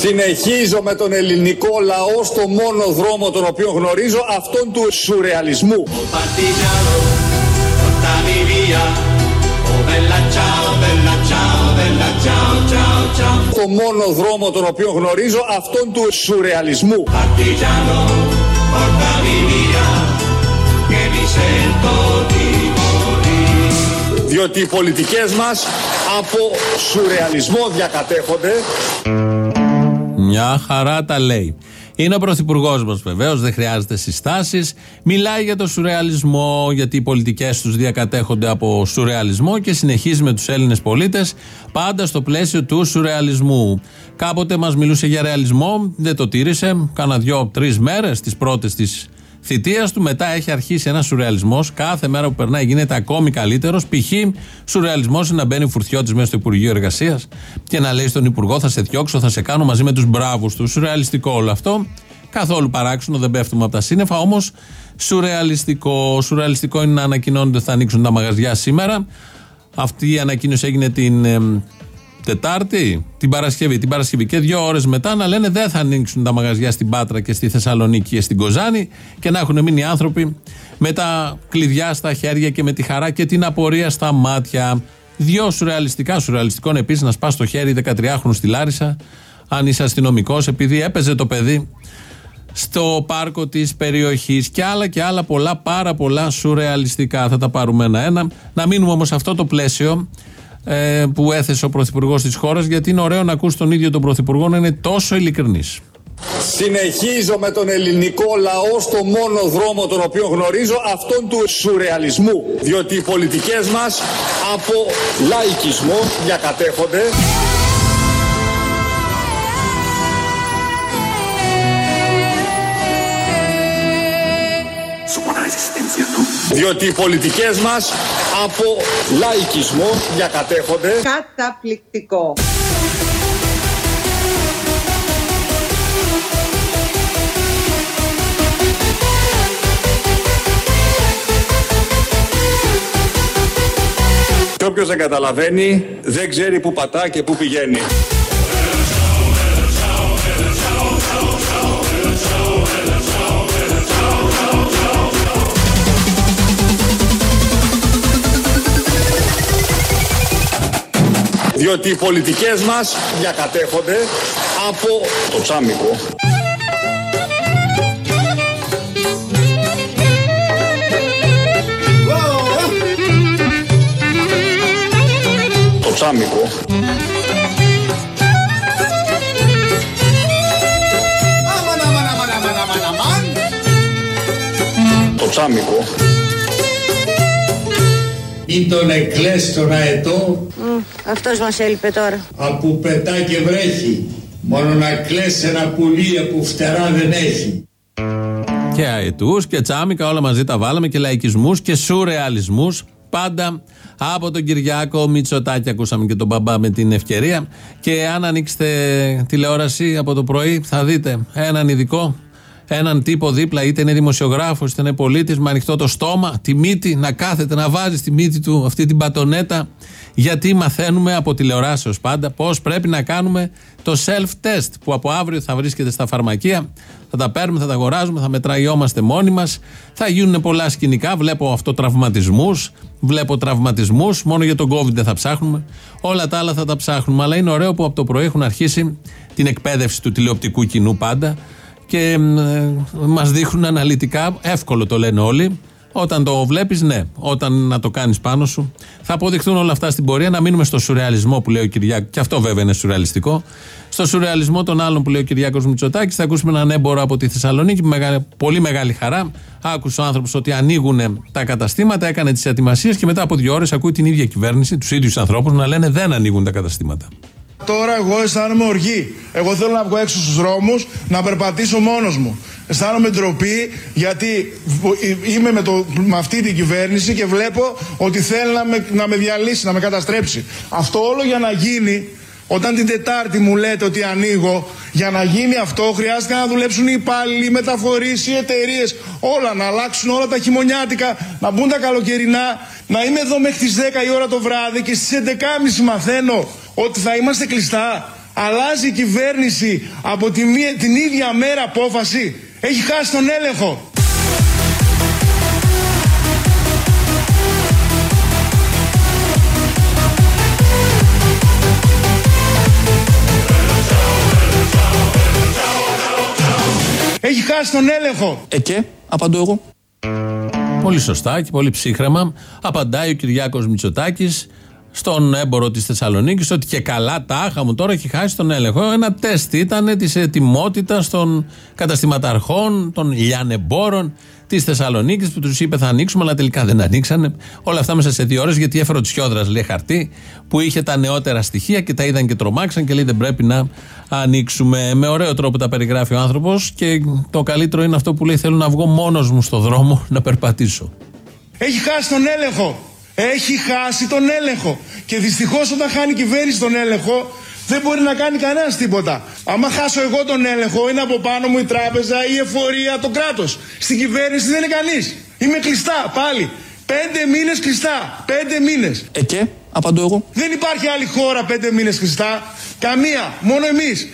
Συνεχίζω με τον ελληνικό λαό στο μόνο δρόμο τον οποίο γνωρίζω, αυτόν του σουρεαλισμού. Ο bella ciao, ciao, ciao. Το μόνο δρόμο τον οποίο γνωρίζω, αυτόν του σουρεαλισμού. Partigiano, portami via, che mi sento di morire. Διότι οι πολιτικές μας από σουρεαλισμό διακατέχονται. Μια χαρά τα λέει. Είναι ο πρωθυπουργός μας βεβαίως, δεν χρειάζεται συστάσεις. Μιλάει για το σουρεαλισμό, γιατί οι πολιτικές τους διακατέχονται από σουρεαλισμό και συνεχίζει με τους Έλληνες πολίτες πάντα στο πλαίσιο του σουρεαλισμού. Κάποτε μας μιλούσε για ρεαλισμό, δεν το τήρησε. Κάνα δύο-τρει μέρες, τις πρώτες της θητείας του. Μετά έχει αρχίσει ένας σουρεαλισμός. Κάθε μέρα που περνάει γίνεται ακόμη καλύτερος. Π.χ. σουρεαλισμός είναι να μπαίνει φουρτιώτης μέσα στο Υπουργείο Εργασίας και να λέει στον Υπουργό: Θα σε διώξω, θα σε κάνω μαζί με τους μπράβους τους. Σουρεαλιστικό όλο αυτό. Καθόλου παράξενο, δεν πέφτουμε από τα σύννεφα. Όμως σουρεαλιστικό. Σουρεαλιστικό είναι να ανακοινώνεται ότι θα ανοίξουν τα μαγαζιά σήμερα. Αυτή η ανακοίνωση έγινε την εμ, Τετάρτη, την Παρασκευή. Την Παρασκευή και δύο ώρες μετά να λένε δεν θα ανοίξουν τα μαγαζιά στην Πάτρα και στη Θεσσαλονίκη και στην Κοζάνη και να έχουν μείνει άνθρωποι με τα κλειδιά στα χέρια και με τη χαρά και την απορία στα μάτια. Δυο σουρεαλιστικά, σουρεαλιστικών επίσης να σπά το χέρι 13χρονου στη Λάρισα, αν είσαι αστυνομικός, επειδή έπαιζε το παιδί στο πάρκο της περιοχής και άλλα και άλλα πολλά, πάρα πολλά σουρεαλιστικά. Θα τα πάρουμε ένα-ένα. Να μείνουμε όμως σε αυτό το πλαίσιο ε, που έθεσε ο Πρωθυπουργός της χώρας, γιατί είναι ωραίο να ακούς τον ίδιο τον Πρωθυπουργό να είναι τόσο ειλικρινής. Συνεχίζω με τον ελληνικό λαό στο μόνο δρόμο τον οποίο γνωρίζω, αυτόν του σουρεαλισμού. Διότι οι πολιτικές μας από λαϊκισμό διακατέχονται. Διότι οι πολιτικές μας από λαϊκισμό διακατέχονται. Καταπληκτικό. Και όποιος δεν καταλαβαίνει δεν ξέρει που πατά και που πηγαίνει. Διότι οι πολιτικές μας διακατέχονται από το τσάμικο. Το τσάμικο. Το τσάμικο. Ή τον εκλές τον αετό Αυτός μας έλειπε τώρα. απού πετά και βρέχει. Μόνο να κλαις ένα πουλί που φτερά δεν έχει. Και αετούς και τσάμικα, όλα μαζί τα βάλαμε και λαϊκισμούς και σουρεαλισμούς. Πάντα από τον Κυριάκο Μητσοτάκη ακούσαμε και τον μπαμπά με την ευκαιρία. Και αν ανοίξετε τηλεόραση από το πρωί, θα δείτε έναν ειδικό, έναν τύπο δίπλα, είτε είναι δημοσιογράφος, είτε είναι πολίτης, με ανοιχτό το στόμα, τη μύτη, να κάθεται να βάζει στη μύτη του αυτή την πατονέτα. Γιατί μαθαίνουμε από τηλεοράσεως πάντα πώς πρέπει να κάνουμε το self-test που από αύριο θα βρίσκεται στα φαρμακεία. Θα τα παίρνουμε, θα τα αγοράζουμε, θα μετραγιόμαστε μόνοι μας. Θα γίνουν πολλά σκηνικά. Βλέπω αυτοτραυματισμούς. Βλέπω τραυματισμούς. Μόνο για τον COVID δεν θα ψάχνουμε. Όλα τα άλλα θα τα ψάχνουμε. Αλλά είναι ωραίο που από το πρωί έχουν αρχίσει την εκπαίδευση του τηλεοπτικού κοινού πάντα και ε, μας δείχνουν αναλυτικά. Εύκολο το λένε όλοι. Όταν το βλέπεις, ναι. Όταν να το κάνεις πάνω σου. Θα αποδειχθούν όλα αυτά στην πορεία. Να μείνουμε στο σουρεαλισμό που λέει ο Κυριάκο. Και αυτό βέβαια είναι σουρεαλιστικό. Στο σουρεαλισμό των άλλων που λέει ο Κυριάκος Μητσοτάκης. Θα ακούσουμε έναν έμπορο από τη Θεσσαλονίκη. Με μεγάλη- πολύ μεγάλη χαρά. Άκουσε ο άνθρωπος ότι ανοίγουν τα καταστήματα. Έκανε τις ετοιμασίες και μετά από δύο ώρες ακούει την ίδια κυβέρνηση, τους ίδιους ανθρώπους να λένε δεν ανοίγουν τα καταστήματα. Τώρα εγώ αισθάνομαι οργή. Εγώ θέλω να βγω έξω στους δρόμους, να περπατήσω μόνος μου. Αισθάνομαι ντροπή γιατί β- είμαι με, το, με αυτή την κυβέρνηση και βλέπω ότι θέλει να με, να με διαλύσει, να με καταστρέψει. Αυτό όλο για να γίνει Όταν την Τετάρτη μου λέτε ότι ανοίγω, για να γίνει αυτό χρειάζεται να δουλέψουν οι υπάλληλοι, οι μεταφορείς, οι εταιρείες, όλα να αλλάξουν όλα τα χειμωνιάτικα, να μπουν τα καλοκαιρινά, να είμαι εδώ μέχρι τις 10 η ώρα το βράδυ και στις 11.30 μαθαίνω ότι θα είμαστε κλειστά. Αλλάζει η κυβέρνηση από τη, την ίδια μέρα απόφαση. Έχει χάσει τον έλεγχο. Έχει χάσει τον έλεγχο. Ε και, απαντώ εγώ. Πολύ σωστά και πολύ ψύχρεμα απαντάει ο Κυριάκος Μητσοτάκης στον έμπορο της Θεσσαλονίκης ότι και καλά τάχα μου τώρα έχει χάσει τον έλεγχο. Ένα τεστ ήταν της ετοιμότητας των καταστηματαρχών, των λιανεμπόρων της Θεσσαλονίκης που τους είπε θα ανοίξουμε, αλλά τελικά δεν ανοίξανε. Όλα αυτά μέσα σε δύο ώρες γιατί έφερε ο Τσιόδρας, λέει χαρτί, που είχε τα νεότερα στοιχεία και τα είδαν και τρομάξαν και λέει δεν πρέπει να ανοίξουμε. Με ωραίο τρόπο τα περιγράφει ο άνθρωπος και το καλύτερο είναι αυτό που λέει θέλω να βγω μόνος μου στο δρόμο να περπατήσω. Έχει χάσει τον έλεγχο. Έχει χάσει τον έλεγχο. Και δυστυχώς όταν χάνει η κυβέρνηση τον έλεγχο, δεν μπορεί να κάνει κανένας τίποτα. Άμα χάσω εγώ τον έλεγχο, είναι από πάνω μου η τράπεζα, η εφορία, το κράτος. Στην κυβέρνηση δεν είναι κανείς. Είμαι κλειστά πάλι. Πέντε μήνες κλειστά. Πέντε μήνες. Ε και, απαντώ εγώ. Δεν υπάρχει άλλη χώρα πέντε μήνες κλειστά. Καμία. Μόνο εμείς.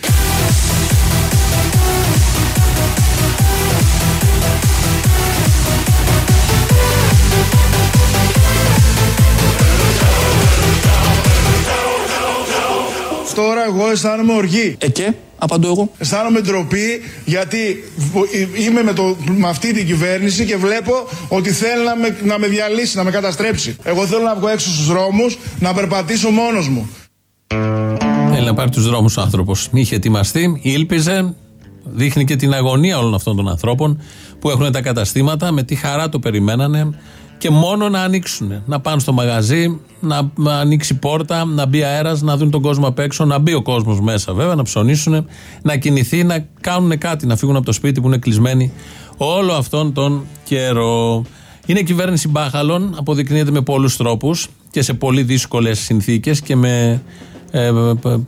Τώρα εγώ αισθάνομαι οργή. Ε και, απαντώ εγώ. Αισθάνομαι ντροπή γιατί είμαι με, το, με αυτή την κυβέρνηση και βλέπω ότι θέλει να με, να με διαλύσει, να με καταστρέψει. Εγώ θέλω να βγω έξω στους δρόμους, να περπατήσω μόνος μου. Θέλει να πάρει τους δρόμους ο άνθρωπος. Είχε ετοιμαστεί, ήλπιζε, δείχνει και την αγωνία όλων αυτών των ανθρώπων που έχουν τα καταστήματα, με τι χαρά το περιμένανε και μόνο να ανοίξουν. Να πάνε στο μαγαζί, να ανοίξει πόρτα, να μπει αέρας, να δουν τον κόσμο απ' έξω, να μπει ο κόσμος μέσα βέβαια, να ψωνίσουν, να κινηθεί, να κάνουν κάτι, να φύγουν από το σπίτι που είναι κλεισμένοι όλο αυτόν τον καιρό. Είναι κυβέρνηση μπάχαλων, αποδεικνύεται με πολλούς τρόπους και σε πολύ δύσκολες συνθήκες και με ε,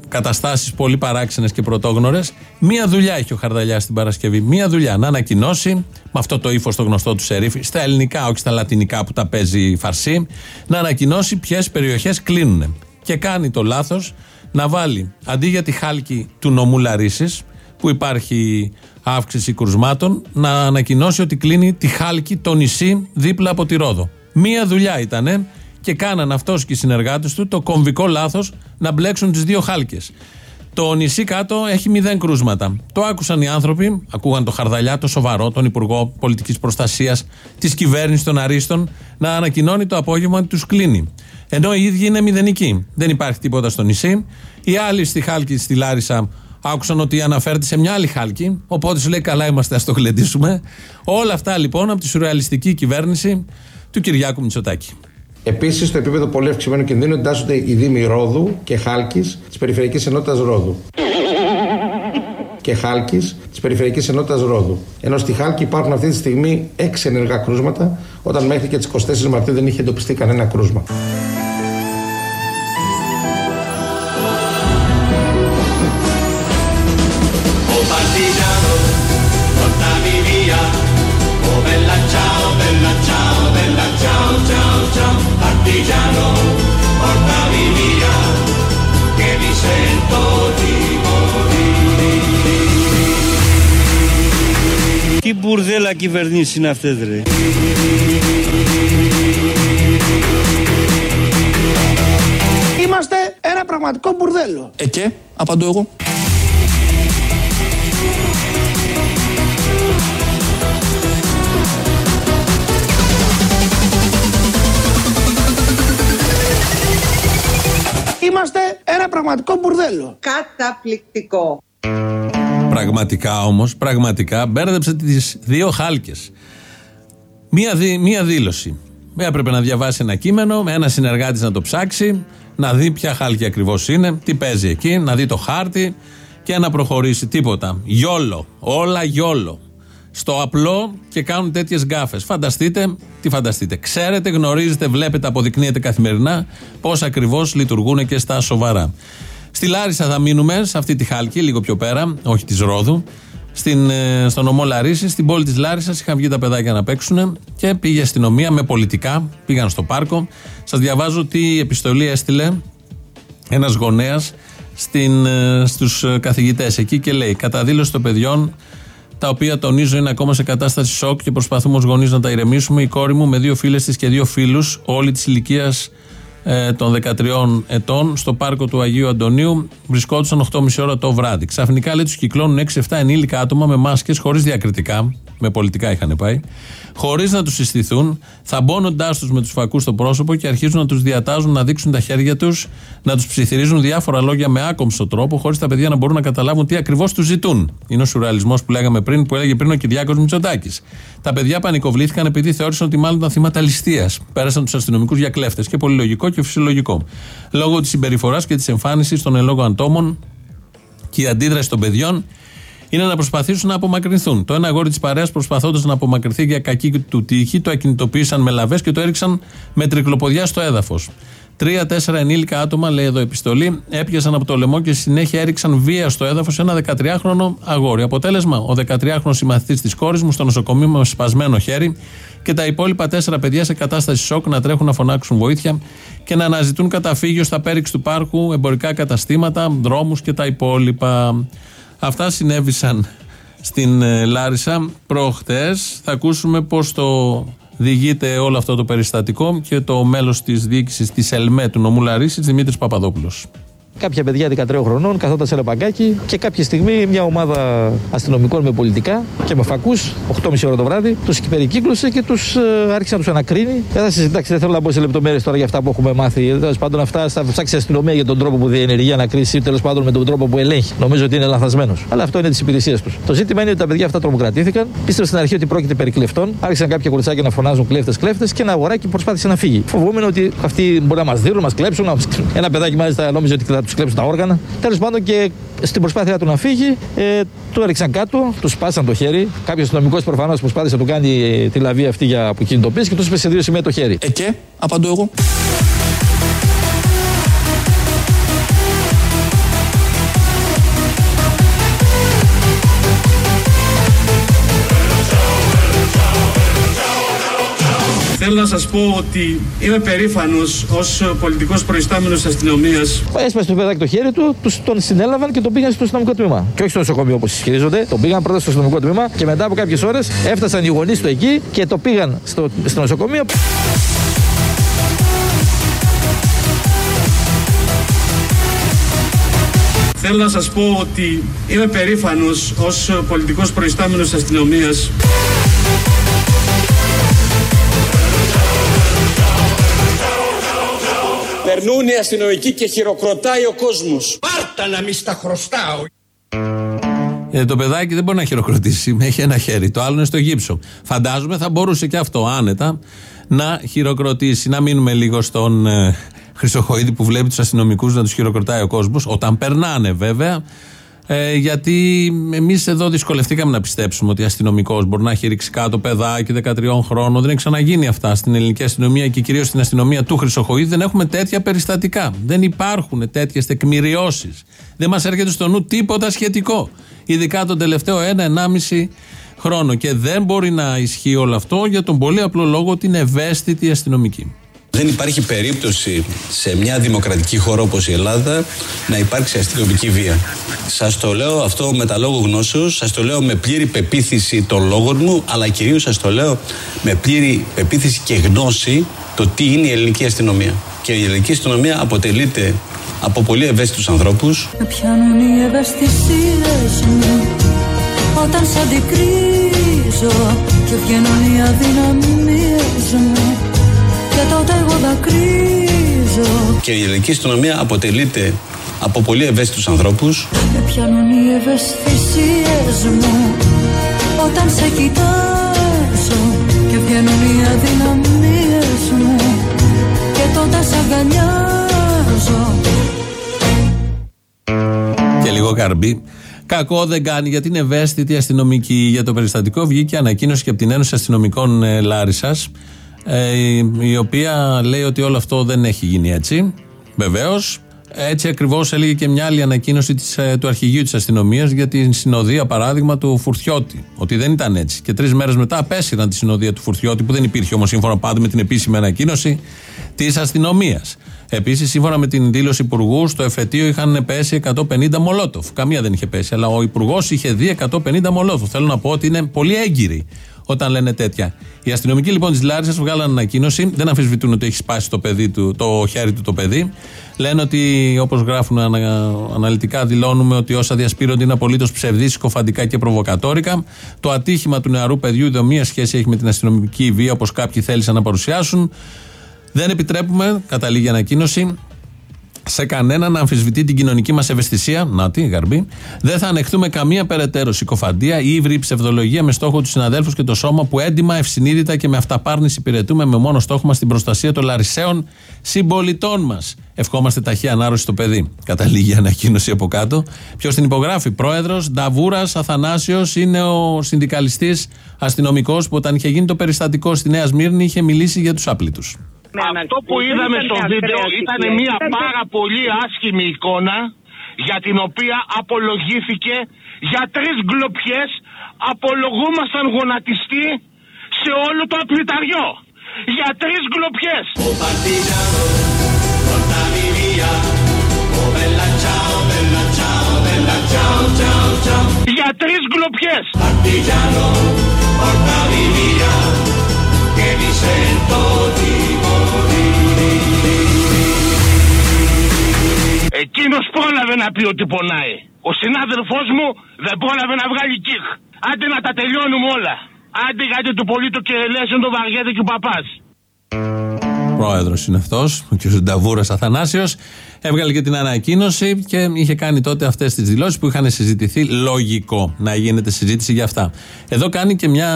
καταστάσεις πολύ παράξενες και πρωτόγνωρες. Μία δουλειά έχει ο Χαρδαλιάς την Παρασκευή. Μία δουλειά να ανακοινώσει, με αυτό το ύφος το γνωστό του Σερίφη, στα ελληνικά, όχι στα λατινικά που τα παίζει φαρσί, να ανακοινώσει ποιες περιοχές κλείνουν. Και κάνει το λάθος να βάλει αντί για τη χάλκη του νομού Λαρίσης, που υπάρχει αύξηση κρουσμάτων, να ανακοινώσει ότι κλείνει τη χάλκη, το νησί δίπλα από τη Ρόδο. Μία δουλειά ήταν και κάναν αυτός και οι συνεργάτες του το κομβικό λάθος να μπλέξουν τις δύο χάλκες. Το νησί κάτω έχει μηδέν κρούσματα. Το άκουσαν οι άνθρωποι, ακούγαν το Χαρδαλιά, το σοβαρό, τον Υπουργό Πολιτικής Προστασίας της κυβέρνησης των Αρίστων, να ανακοινώνει το απόγευμα ότι τους κλείνει. Ενώ οι ίδιοι είναι μηδενικοί. Δεν υπάρχει τίποτα στο νησί. Οι άλλοι στη Χάλκη, στη Λάρισα, άκουσαν ότι αναφέρεται σε μια άλλη Χάλκη. Οπότε σου λέει: Καλά είμαστε, ας το γλεντήσουμε. Όλα αυτά λοιπόν από τη σουρεαλιστική κυβέρνηση του Κυριάκου Μητσοτάκη. Επίσης, στο επίπεδο πολύ αυξημένου κινδύνου εντάσσονται οι Δήμοι Ρόδου και Χάλκης της Περιφερειακής Ενότητας Ρόδου. Και Χάλκης της Περιφερειακής Ενότητας Ρόδου. Ενώ στη Χάλκη υπάρχουν αυτή τη στιγμή έξι ενεργά κρούσματα, όταν μέχρι και τις 24 Μαρτίου δεν είχε εντοπιστεί κανένα κρούσμα. Τι μπουρδέλα κυβερνήσεις είναι αυτές ρε. Είμαστε ένα πραγματικό μπουρδέλο. Ε και, απαντώ εγώ. Είμαστε ένα πραγματικό μπουρδέλο. Καταπληκτικό. Πραγματικά όμως, πραγματικά μπέρδεψε τις δύο χάλκες. Μία, μία δήλωση. Έπρεπε να διαβάσει ένα κείμενο, με ένα συνεργάτη να το ψάξει, να δει ποια χάλκη ακριβώς είναι, τι παίζει εκεί, να δει το χάρτη και να προχωρήσει. Τίποτα. Γιόλο. Όλα γιόλο. Στο απλό και κάνουν τέτοιες γκάφες. Φανταστείτε, τι φανταστείτε. Ξέρετε, γνωρίζετε, βλέπετε, αποδεικνύετε καθημερινά πώς ακριβώς λειτουργούν και στα σοβαρά. Στη Λάρισα θα μείνουμε, σε αυτή τη χάλκη, λίγο πιο πέρα, όχι της Ρόδου. Στην, ε, στον νομό Λαρίση, στην πόλη της Λάρισας, είχαν βγει τα παιδάκια να παίξουν και πήγε η αστυνομία με πολιτικά. Πήγαν στο πάρκο. Σας διαβάζω τι επιστολή έστειλε ένας γονέας στους καθηγητές εκεί και λέει: Κατά δήλωση των παιδιών, τα οποία τονίζω είναι ακόμα σε κατάσταση σοκ και προσπαθούμε ως γονείς να τα ηρεμήσουμε. Η κόρη μου με δύο φίλες της και δύο φίλους, όλη της ηλικίας ε, των 13 ετών, στο πάρκο του Αγίου Αντωνίου, βρισκόντουσαν 8.30 ώρα το βράδυ. Ξαφνικά λέει τους κυκλώνουν 6-7 ενήλικα άτομα με μάσκες χωρίς διακριτικά, με πολιτικά είχαν πάει, χωρίς να τους συστηθούν, θαμπώνοντάς τους με τους φακούς στο πρόσωπο και αρχίζουν να τους διατάζουν να δείξουν τα χέρια τους, να τους ψιθυρίζουν διάφορα λόγια με άκομψο τρόπο, χωρίς τα παιδιά να μπορούν να καταλάβουν τι ακριβώς τους ζητούν. Είναι ο σουρεαλισμός που λέγαμε πριν, που έλεγε πριν ο Κυριάκος Μητσοτάκης. Τα παιδιά πανικοβλήθηκαν επειδή θεώρησαν ότι μάλλον ήταν θύματα ληστείας. Πέρασαν τους αστυνομικούς για κλέφτες. Και πολύ λογικό και φυσιολογικό. Λόγω της συμπεριφοράς και της εμφάνισης των ελόγω ατόμων και η αντίδραση των παιδιών είναι να προσπαθήσουν να απομακρυνθούν. Το ένα αγόρι της παρέας, προσπαθώντας να απομακρυνθεί για κακή του τύχη, το ακινητοποίησαν με λαβές και το έριξαν με τρικλοποδιά στο έδαφος. Τρία-τέσσερα ενήλικα άτομα, λέει εδώ επιστολή, έπιασαν από το λαιμό και συνέχεια έριξαν βία στο έδαφος ένα 13χρονο αγόρι. Αποτέλεσμα, ο 13χρονο συμμαθητής της κόρης μου στο νοσοκομείο με σπασμένο χέρι και τα υπόλοιπα τέσσερα παιδιά σε κατάσταση σοκ να τρέχουν να φωνάξουν βοήθεια και να αναζητούν καταφύγιο στα πέριξ του πάρκου, εμπορικά καταστήματα, δρόμους και τα υπόλοιπα. Αυτά συνέβησαν στην ε, Λάρισα προχτές. Θα ακούσουμε πώς το διηγείται όλο αυτό το περιστατικό και το μέλος της διοίκησης της ΕΛΜΕ του νομού Λαρίσης, Δημήτρης Παπαδόπουλος. Κάποια παιδιά 13 χρονών καθόταν σε ένα παγκάκι και κάποια στιγμή μια ομάδα αστυνομικών με πολιτικά και με φακούς, 8.30 ώρα το βράδυ, τους περικύκλωσε και τους ε, άρχισε να τους ανακρίνει. Δεν θα συζητάξει, δεν θέλω να μπω σε λεπτομέρειες τώρα για αυτά που έχουμε μάθει. Τέλος πάντων, αυτά θα ψάξεις η αστυνομία για τον τρόπο που διενεργεί ανακρίση ή τέλος πάντων με τον τρόπο που ελέγχει. Νομίζω ότι είναι λαθασμένο. Αλλά αυτό είναι της υπηρεσίας τους. Το ζήτημα είναι ότι τα παιδιά αυτά τρομοκρατήθηκαν. Πίστευαν στην αρχή ότι πρόκειται περί κλεφτών. Άρχισαν κάποια κουρτσάκια να φωνάζουν κλέφτες κλέφτες και ένα αγοράκι προσπάθησε να φύγει. Φοβούμενο ότι αυτοί μπορεί να μας δίνουν, να μας κλέψουν. Ένα παιδάκι μάλιστα νόμιζε ότι θα τους κλέψουν τα όργανα. Τέλος πάντων και στην προσπάθειά του να φύγει, ε, του έριξαν κάτω, τους σπάσαν το χέρι. Κάποιος αστυνομικός προφανώς προσπάθησε να του κάνει ε, τη λαβή αυτή για αποκινητοποίηση και τους είπε σε δύο σημεία το χέρι. Ε, και, απαντώ εγώ. Θέλω να σας πω ότι είμαι περήφανος ως πολιτικός προϊστάμενος της αστυνομίας. Έσπασε το παιδάκι το χέρι του, τους, τον συνέλαβαν και τον πήγαν στο αστυνομικό τμήμα. Και όχι στο νοσοκομείο όπως ισχυρίζονται. Τον πήγαν πρώτα στο αστυνομικό τμήμα και μετά από κάποιες ώρες έφτασαν οι γονείς του εκεί και το πήγαν στο, στο νοσοκομείο. Θέλω να σας πω ότι είμαι περήφανος ως πολιτικός προϊστάμενος της αστυνομίας Περνούν οι αστυνομικοί και χειροκροτάει ο κόσμος. Πάρτα να μη στα χρωστάω. Ε, το παιδάκι δεν μπορεί να χειροκροτήσει. Έχει ένα χέρι. Το άλλο είναι στο γύψο. Φαντάζομαι θα μπορούσε και αυτό άνετα να χειροκροτήσει. Να μείνουμε λίγο στον ε, Χρυσοχοίδη που βλέπει τους αστυνομικούς να τους χειροκροτάει ο κόσμος. Όταν περνάνε βέβαια. Ε, γιατί εμείς εδώ δυσκολευτήκαμε να πιστέψουμε ότι αστυνομικός μπορεί να έχει ρίξει κάτω παιδάκι 13 χρόνων. Δεν έχει ξαναγίνει αυτά στην ελληνική αστυνομία και κυρίως στην αστυνομία του Χρυσοχοίδη. Δεν έχουμε τέτοια περιστατικά. Δεν υπάρχουν τέτοιες τεκμηριώσεις. Δεν μας έρχεται στο νου τίποτα σχετικό. Ειδικά τον τελευταίο ένα-ενάμιση χρόνο. Και δεν μπορεί να ισχύει όλο αυτό για τον πολύ απλό λόγο ότι είναι ευαίσθητη αστυνομική. Δεν υπάρχει περίπτωση σε μια δημοκρατική χώρα όπως η Ελλάδα να υπάρξει αστυνομική βία. Σας το λέω αυτό με τα λόγω γνώσεως, σας το λέω με πλήρη πεποίθηση των λόγων μου, αλλά κυρίως σας το λέω με πλήρη πεποίθηση και γνώση το τι είναι η ελληνική αστυνομία. Και η ελληνική αστυνομία αποτελείται από πολύ ευαίσθητους ανθρώπους. Με πιάνουν οι ευαισθησίες μου όταν σ' αντικρίζω και βγαίνουν οι αδυναμίες μου και τότε εγώ δακρύζω. Και η ελληνική αστυνομία αποτελείται από πολύ ευαίσθητους ανθρώπους. Με πιάνουν οι ευαισθησίες μου. Όταν σε κοιτάζω Και βγαίνουν οι αδυναμίες μου. Και τότε σε αγκαλιάζω. Και λίγο καρμπί. Κακό δεν κάνει γιατί είναι ευαίσθητη αστυνομική. Για το περιστατικό βγήκε ανακοίνωση και από την Ένωση Αστυνομικών ε, Λάρισας, ε, η οποία λέει ότι όλο αυτό δεν έχει γίνει έτσι. Βεβαίως. Έτσι ακριβώς έλεγε και μια άλλη ανακοίνωση της, ε, του αρχηγείου της αστυνομίας για την συνοδεία, παράδειγμα, του Φουρτιώτη. Ότι δεν ήταν έτσι. Και τρεις μέρες μετά απέσυραν τη συνοδεία του Φουρτιώτη, που δεν υπήρχε όμως σύμφωνα πάντα με την επίσημη ανακοίνωση της αστυνομίας. Επίσης, σύμφωνα με την δήλωση υπουργού, στο εφετείο είχαν πέσει 150 μολότοφ. Καμία δεν είχε πέσει, αλλά ο υπουργός είχε δει 150 μολότοφ. Θέλω να πω ότι είναι πολύ έγκυροι όταν λένε τέτοια. Οι αστυνομικοί λοιπόν της Λάρισας βγάλαν ανακοίνωση, δεν αμφισβητούν ότι έχει σπάσει το, παιδί του, το χέρι του το παιδί. Λένε ότι, όπως γράφουν ανα, αναλυτικά, δηλώνουμε ότι όσα διασπείρονται είναι απολύτως ψευδή, συκοφαντικά και προβοκατόρικα. Το ατύχημα του νεαρού παιδιού δεν μία σχέση έχει με την αστυνομική βία, όπως κάποιοι θέλησαν να παρουσιάσουν. Δεν επιτρέπουμε, καταλήγει η ανακοίνωση, σε κανέναν να αμφισβητεί την κοινωνική μας ευαισθησία. Να τη, γαρμπή. Δεν θα ανεχτούμε καμία περαιτέρω συκοφαντία ή ύβρη ψευδολογία με στόχο τους συναδέλφους και το σώμα που έντιμα, ευσυνείδητα και με αυταπάρνηση υπηρετούμε με μόνο στόχο μας την προστασία των λαρισαίων συμπολιτών μας. Ευχόμαστε ταχύ ανάρρωση στο παιδί. Καταλήγει η ανακοίνωση από κάτω. Ποιος την υπογράφει, πρόεδρος Νταβούρας Αθανάσιος είναι ο συνδικαλιστής αστυνομικός που όταν είχε γίνει το περιστατικό στη Νέα Σμύρνη είχε μιλήσει για τους άπλητους. Αυτό που είδαμε στο βίντεο ήταν μια πάρα πολύ άσχημη εικόνα για την οποία απολογήθηκε για τρεις γκλοπιές απολογούμασταν γονατιστή σε όλο το απληταριό. Για τρεις γκλοπιές. Για τρεις γκλοπιές. Και mi sento di Εκείνος πρόλαβε να πει ότι πονάει. Ο συνάδελφός μου δεν πρόλαβε να βγάλει κιχ. Άντε να τα τελειώνουμε όλα. Άντε γιατί του πολύ το κερελέσιο το βαριέται και ο παπάς. Πρόεδρος είναι αυτός, ο κ. Νταβούρας Αθανάσιος. Έβγαλε και την ανακοίνωση και είχε κάνει τότε αυτές τις δηλώσεις που είχαν συζητηθεί. Λογικό να γίνεται συζήτηση για αυτά. Εδώ κάνει και μια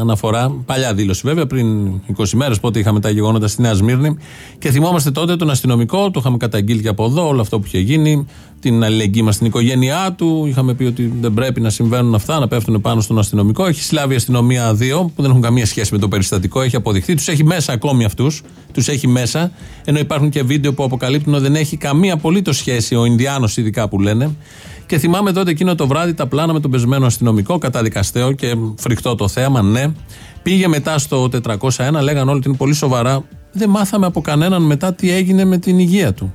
αναφορά, παλιά δήλωση βέβαια, πριν 20 μέρες, πότε είχαμε τα γεγονότα στη Νέα Σμύρνη. Και θυμόμαστε τότε τον αστυνομικό, το είχαμε καταγγείλει και από εδώ, όλο αυτό που είχε γίνει, την αλληλεγγύη μας στην οικογένειά του. Είχαμε πει ότι δεν πρέπει να συμβαίνουν αυτά, να πέφτουν πάνω στον αστυνομικό. Έχει συλλάβει η αστυνομία δύο, που δεν έχουν καμία σχέση με το περιστατικό, έχει αποδειχθεί. Τους έχει μέσα ακόμη αυτούς, τους έχει μέσα, ενώ υπάρχουν και βίντεο που αποκαλύπτουν ότι δεν έχει καμία απολύτως σχέση, ο Ινδιάνος ειδικά που λένε. Και θυμάμαι τότε εκείνο το βράδυ τα πλάνα με τον πεσμένο αστυνομικό, καταδικαστέο και φρικτό το θέαμα, ναι. Πήγε μετά στο 401, λέγανε όλοι ότι είναι πολύ σοβαρά. Δεν μάθαμε από κανέναν μετά τι έγινε με την υγεία του.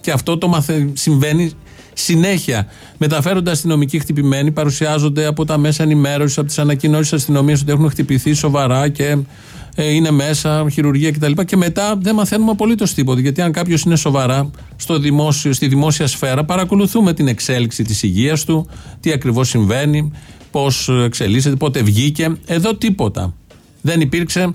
Και αυτό το μαθε... συμβαίνει συνέχεια. Μεταφέρονται αστυνομικοί χτυπημένοι, παρουσιάζονται από τα μέσα ενημέρωσης, από τις ανακοινώσεις αστυνομίας ότι έχουν χτυπηθεί σοβαρά και ε, είναι μέσα, χειρουργία κτλ. Και μετά δεν μαθαίνουμε απολύτως τίποτα. Γιατί αν κάποιος είναι σοβαρά στο δημόσιο, στη δημόσια σφαίρα, παρακολουθούμε την εξέλιξη της υγείας του, τι ακριβώς συμβαίνει, πώς εξελίσσεται, πότε βγήκε. Εδώ τίποτα. Δεν υπήρξε.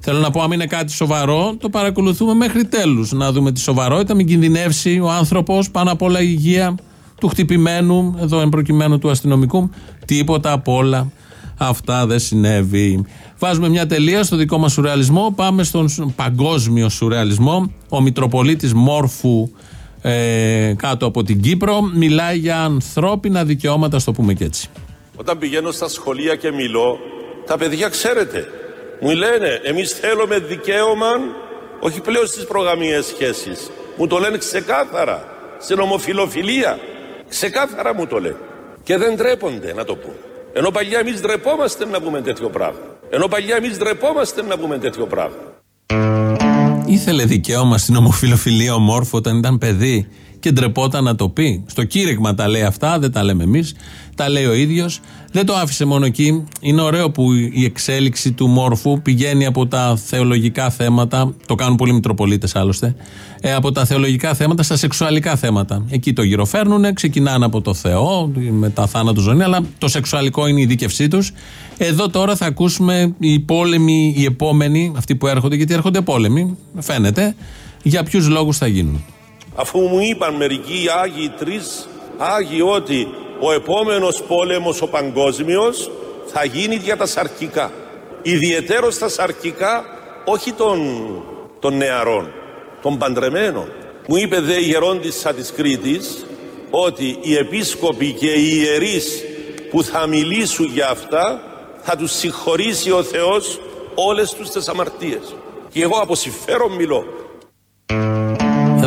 Θέλω να πω, αν είναι κάτι σοβαρό, το παρακολουθούμε μέχρι τέλους. Να δούμε τη σοβαρότητα, μην κινδυνεύσει ο άνθρωπος, πάνω απ' όλα η υγεία του χτυπημένου, εδώ εμπροκειμένου του αστυνομικού. Τίποτα απ' όλα αυτά δεν συνέβη. Βάζουμε μια τελεία στο δικό μας σουρεαλισμό. Πάμε στον παγκόσμιο σουρεαλισμό. Ο Μητροπολίτης Μόρφου ε, κάτω από την Κύπρο μιλάει για ανθρώπινα δικαιώματα, στο πούμε και έτσι. Όταν πηγαίνω στα σχολεία και μιλώ, τα παιδιά ξέρετε, μου λένε εμείς θέλουμε δικαίωμα, όχι πλέον στις προγαμίες σχέσεις. Μου το λένε ξεκάθαρα, στην ομοφιλοφιλία. Ξεκάθαρα μου το λένε. Και δεν τρέπονται να το πούν. Ενώ παλιά εμείς ντρεπόμαστε να πούμε τέτοιο πράγμα. Ενώ παλιά εμείς ντρεπόμαστε να πούμε τέτοιο πράγμα. Ήθελε δικαίωμα στην ομοφιλοφιλία ομόρφο όταν ήταν παιδί; Και ντρεπόταν να το πει. Στο κήρυγμα τα λέει αυτά, δεν τα λέμε εμείς. Τα λέει ο ίδιος. Δεν το άφησε μόνο εκεί. Είναι ωραίο που η εξέλιξη του μόρφου πηγαίνει από τα θεολογικά θέματα. Το κάνουν πολλοί Μητροπολίτες άλλωστε. Ε, από τα θεολογικά θέματα στα σεξουαλικά θέματα. Εκεί το γυροφέρνουν, ξεκινάνε από το Θεό, με τα θάνατο ζωή, αλλά το σεξουαλικό είναι η δίκευσή τους. Εδώ τώρα θα ακούσουμε οι πόλεμοι, οι επόμενοι, αυτοί που έρχονται, γιατί έρχονται πόλεμοι, φαίνεται, για ποιους λόγους θα γίνουν. Αφού μου είπαν μερικοί Άγιοι τρεις Άγιοι ότι ο επόμενος πόλεμος ο παγκόσμιος θα γίνει για τα σαρκικά. Ιδιαιτέρως στα σαρκικά όχι των, των νεαρών, των παντρεμένων. Μου είπε δε η γερόντισσα της Κρήτης ότι οι επίσκοποι και οι ιερείς που θα μιλήσουν για αυτά θα τους συγχωρήσει ο Θεός όλες τους τις αμαρτίες. Και εγώ από συμφέρον μιλώ.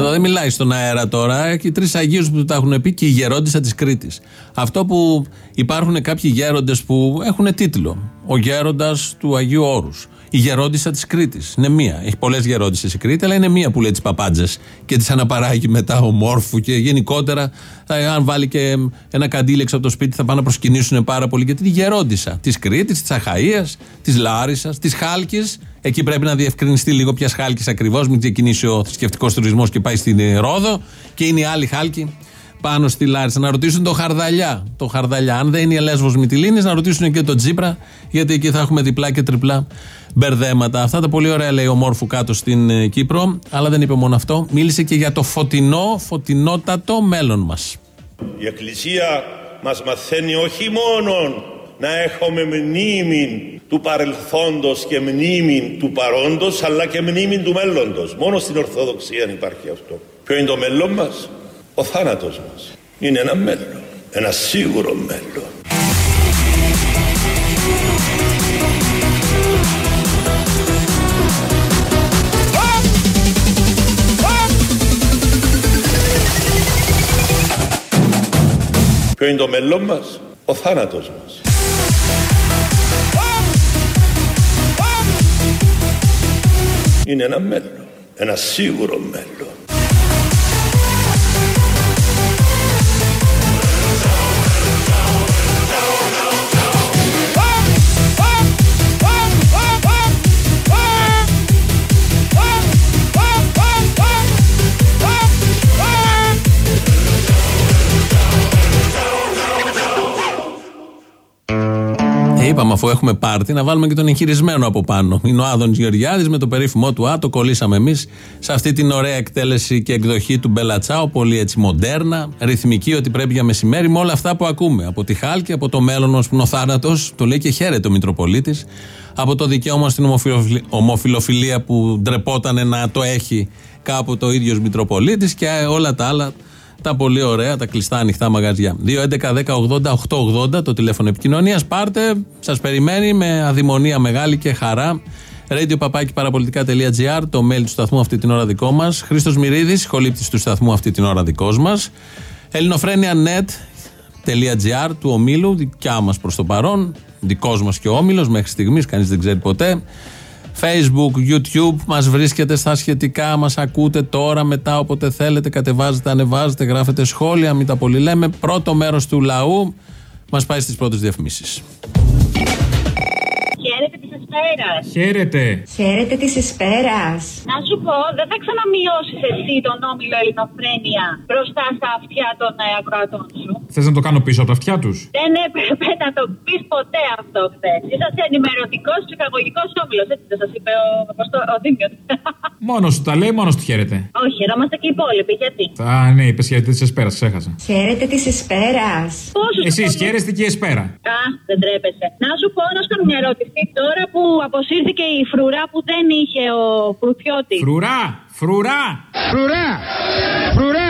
Εδώ δεν μιλάει στον αέρα τώρα. Έχει τρεις Αγίους που του τα έχουν πει και η γερόντισα της Κρήτης. Αυτό που υπάρχουν κάποιοι γέροντες που έχουν τίτλο. Ο γέροντας του Αγίου Όρους. Η γερόντισα της Κρήτης. Είναι μία. Έχει πολλές γερόντισε η Κρήτη, αλλά είναι μία που λέει τις παπάντζες και τις αναπαράγει μετά ομόρφου και γενικότερα. θα- αν βάλει και ένα καντήλι έξω από το σπίτι, θα πάνε να προσκυνήσουν πάρα πολύ γιατί τη γερόντισα της Κρήτης, της Αχαία, της Λάρισας, της Χάλκης. Εκεί πρέπει να διευκρινιστεί λίγο ποια Χάλκης ακριβώς, μην ξεκινήσει ο θρησκευτικός τουρισμός και πάει στην ε, Ρόδο και είναι η άλλη Χάλκη πάνω στη Λάρισα. Να ρωτήσουν το Χαρδαλιά. Το Χαρδαλιά. Αν δεν είναι η Ελέσβο Μυτιλίνης, να ρωτήσουν και τον Τζίπρα, γιατί εκεί θα έχουμε διπλά και τριπλά μπερδέματα. Αυτά τα πολύ ωραία λέει ο Μόρφου κάτω στην ε, Κύπρο. Αλλά δεν είπε μόνο αυτό. Μίλησε και για το φωτεινό, φωτεινότατο μέλλον μας. Η Εκκλησία μας μαθαίνει όχι μόνο να έχουμε μνήμη του παρελθόντος και μνήμη του παρόντος, αλλά και μνήμη του μέλλοντος. Μόνο στην Ορθοδοξία υπάρχει αυτό. Ποιο είναι το μέλλον μας; Ο θάνατος μας. Είναι ένα μέλλον. Ένα σίγουρο μέλλον. Ποιο είναι το μέλλον μας; Ο θάνατος μας. Είναι ένα μέλλον. Ένα σίγουρο μέλλον. Είπαμε, αφού έχουμε πάρτι, να βάλουμε και τον εγχειρισμένο από πάνω. Είναι ο Άδων Γεωργιάδης με το περίφημό του Α, το κολλήσαμε εμείς σε αυτή την ωραία εκτέλεση και εκδοχή του Μπελατσάου. Πολύ έτσι μοντέρνα, ρυθμική, ότι πρέπει για μεσημέρι, με όλα αυτά που ακούμε. Από τη Χάλκη, από το μέλλον ως που είναι ο θάνατο, το λέει και χαίρεται ο Μητροπολίτης. Από το δικαίωμα στην ομοφιλοφιλ- ομοφιλοφιλία που ντρεπόταν να το έχει κάπου το ίδιος Μητροπολίτης και όλα τα άλλα τα πολύ ωραία, τα κλειστά ανοιχτά μαγαζιά. 2.11.10.80.880 το τηλέφωνο επικοινωνίας. Πάρτε, σας περιμένει με αδημονία μεγάλη και χαρά. Radio παπάκι παραπολιτικά.gr, το mail του σταθμού αυτή την ώρα δικό μας. Χρήστος Μυρίδης, χολύπτη του σταθμού αυτή την ώρα δικός μας. ελληνοφρένια.net.gr του ομίλου, δικιά μας προς το παρόν. Δικός μας και ο όμιλο μέχρι στιγμής, κανείς δεν ξέρει ποτέ. Facebook, YouTube, μας βρίσκετε στα σχετικά, μας ακούτε τώρα, μετά, όποτε θέλετε, κατεβάζετε, ανεβάζετε, γράφετε σχόλια, μην τα πολύ λέμε. Πρώτο μέρος του λαού μας πάει στις πρώτες διαφημίσεις. Χαίρετε της Εσπέρας. Χαίρετε. Χαίρετε της Εσπέρας. Να σου πω, δεν θα ξαναμειώσεις εσύ τον όμιλο Ελληνοφρένια μπροστά στα αυτιά των ε, ακροατών σου. Θες να το κάνω πίσω από τα αυτιά τους; Δεν έπρεπε να το πεις ποτέ αυτό χθε. Είσαστε ενημερωτικό ψυχαγωγικό όμιλο, έτσι δεν σα είπε ο, ο, ο Δήμιο. Μόνος σου τα λέει, μόνος του χαίρετε. Όχι, εδώ είμαστε και οι υπόλοιποι. Γιατί; Α, ναι, είπες χαίρετε τη Εσπέρας, ξέχασα. Χαίρετε τη Εσπέρας. Πόσο Εσείς χαίρεστε και η Εσπέρα. Α, δεν τρέπεσαι. Να σου πω, να σου κάνω μια ερώτηση. Τώρα που αποσύρθηκε η φρουρά που δεν είχε ο Φρουθιώτη. Φρουρά! Φρουρά! Φρουρά! Φρουρά!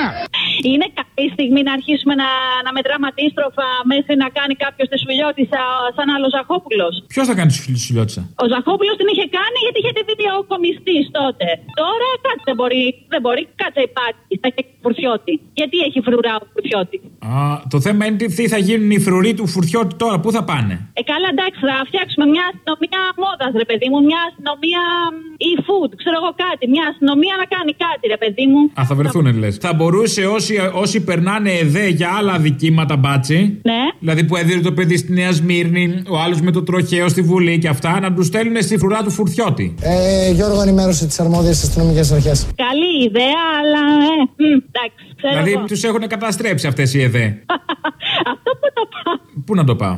Είναι καλή στιγμή να αρχίσουμε να, να μετράμε αντίστροφα μέχρι να κάνει κάποιος τη σουλιώτησα σαν άλλο Ζαχόπουλος. Ποιος θα κάνει τη σουλιώτησα; Ο Ζαχόπουλος την είχε κάνει γιατί είχε τη βίντεο κομιστή τότε. Τώρα κάτι δεν μπορεί. Δεν μπορεί. Κάτσε υπάρχει. Θα έχει φουρτιώτη. Γιατί έχει φρουρά ο φουρτιώτη; Α, το θέμα είναι τι θα γίνουν οι φρουροί του Φουρτιώτη τώρα, πού θα πάνε; Ε, καλά, εντάξει, θα φτιάξουμε μια αστυνομία μόδας, ρε παιδί μου. Μια αστυνομία μ, e-food, ξέρω εγώ κάτι. Μια αστυνομία να κάνει κάτι, ρε παιδί μου. Α, θα βρεθούν λες. Θα μπορούσε όσοι, όσοι περνάνε εδέ για άλλα δικήματα μπάτσι. Ναι. Δηλαδή που έδινε το παιδί στη Νέα Σμύρνη, ο άλλος με το τροχαίο στη Βουλή και αυτά, να τους στέλνουν στη φρουρά του Φουρτιώτη. Ε, Γιώργο, ενημέρωσε τις αρμόδιες αστυνομικές αρχές. Καλή ιδέα, αλλά ε, μ, εντάξει, ξέρω Δηλαδή εγώ. τους έχουν καταστρέψει αυτές οι ΕΔΕ. Αυτό που το πάω. Πού να το πάω;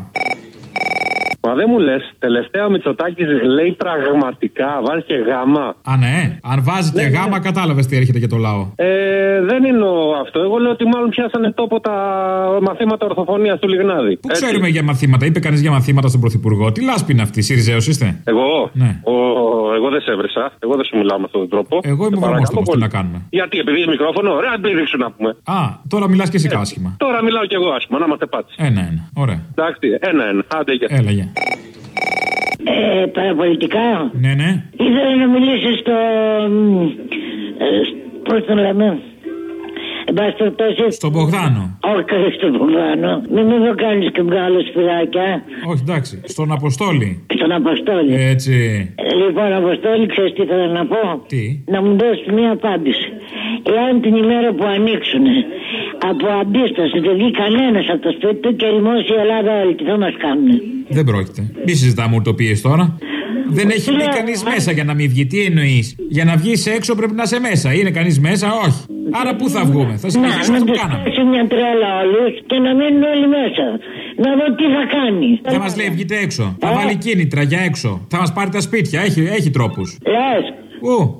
Μα δεν μου λες, τελευταία ο Μητσοτάκης λέει πραγματικά, βάζει και γάμα. Α, ναι. Αν βάζει και γάμα, κατάλαβες τι έρχεται για το λαό. Ε, δεν εννοώ αυτό. Εγώ λέω ότι μάλλον πιάσανε τόπο τα μαθήματα ορθοφωνίας του Λιγνάδη. Πού ξέρουμε για μαθήματα, είπε κανείς για μαθήματα στον Πρωθυπουργό. Τι λάσπη είναι αυτή, Σιριζέος είστε; Εγώ, Ναι. ο, εγώ δεν σε έβρισα. Εγώ δεν σου μιλάω με αυτόν τον τρόπο. Εγώ είμαι Σε παρακαλώ βρωμόστομο, τι πολύ. να κάνουμε. Γιατί, επειδή είσαι μικρόφωνο, ωραία, αν πήδηξου να πούμε. Α, τώρα μιλάς και εσύ άσχημα. Τώρα μιλάω κι εγώ άσχημα, να είμαστε πάτσι. Ένα-ένα. Ωραία. Εντάξει, ένα-ένα. Άντε, για. Έλα, για. Ε, παραπολιτικά. Ναι, ναι. Ήθελα να μιλήσω στο, ε, Πώς τον λέμε. Εν πάση περιπτώσει. Στον Μπογδάνο. Όχι, καλή στον Μπογδάνο. Μην μου το κάνει και μεγάλο σπουδάκια. Όχι, εντάξει. Στον Αποστόλη. Στον Αποστόλη. Έτσι. Ε, Λοιπόν, Αποστόλη, ξέρεις τι θέλω να πω; Τι; Να μου δώσεις μία απάντηση. Εάν την ημέρα που ανοίξουν από αντίσταση δεν βγει κανένας από το σπίτι του και ρημώσει η Ελλάδα όλη, τι θα μας κάνουν. Δεν πρόκειται. Μη συζητάμε утοπίε τώρα. Δεν έχει μπει κανείς μέσα για να μην βγει. Τι εννοείς; Για να βγεις έξω πρέπει να είσαι μέσα. Είναι κανείς μέσα, όχι. Άρα πού θα βγούμε; Θα συνεχίσουμε αυτό που κάναμε. σε μια τρέλα όλους και να μείνουν όλοι μέσα. Να δω τι θα κάνει. Δεν μας λέει βγείτε έξω. Θα βάλει κίνητρα για έξω. Θα μας πάρει τα σπίτια. Έχει, έχει τρόπους. Λες. Ου.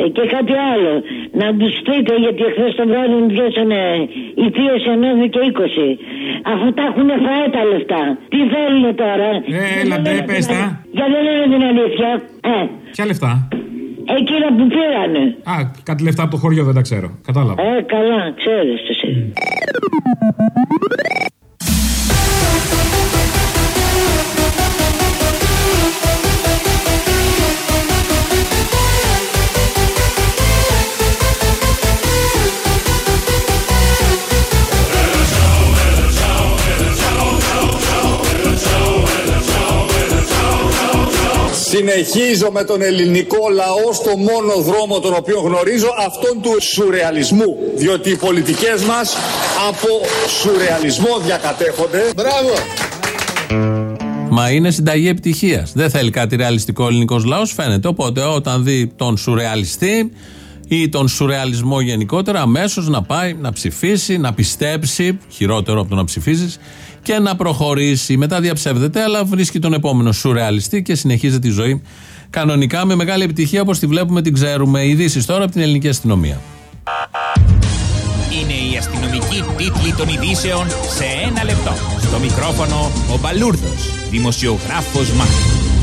Ε, και κάτι άλλο. Να τους πείτε γιατί εχθές το βράδυ μου πιάσανε οι θείε ανέβη και 20. Αφού τα έχουν φαέ τα λεφτά. Τι θέλουν τώρα; Ε, Έλα, ντε, πες τα. Για δεν είναι την αλήθεια. Ε, Ποια λεφτά; εκείνα που πήρανε. Α, κάτι λεφτά από το χωριό δεν τα ξέρω. Κατάλαβα. Ε, καλά, ξέρεις εσύ. Συνεχίζω με τον ελληνικό λαό στο μόνο δρόμο τον οποίο γνωρίζω, αυτόν του σουρεαλισμού. Διότι οι πολιτικές μας από σουρεαλισμό διακατέχονται. Μπράβο! Μα είναι συνταγή επιτυχίας. Δεν θέλει κάτι ρεαλιστικό ο ελληνικός λαός, φαίνεται. Οπότε όταν δει τον σουρεαλιστή ή τον σουρεαλισμό γενικότερα, αμέσως να πάει να ψηφίσει, να πιστέψει, χειρότερο από το να ψηφίσει, και να προχωρήσει. Μετά διαψεύδεται, αλλά βρίσκει τον επόμενο σουρεαλιστή και συνεχίζεται η ζωή κανονικά με μεγάλη επιτυχία όπως τη βλέπουμε, την ξέρουμε. Ειδήσεις τώρα από την ελληνική αστυνομία. Είναι η αστυνομική τίτλη των ειδήσεων σε ένα λεπτό. Στο μικρόφωνο ο Μπαλούρδος, δημοσιογράφος Μάρκος.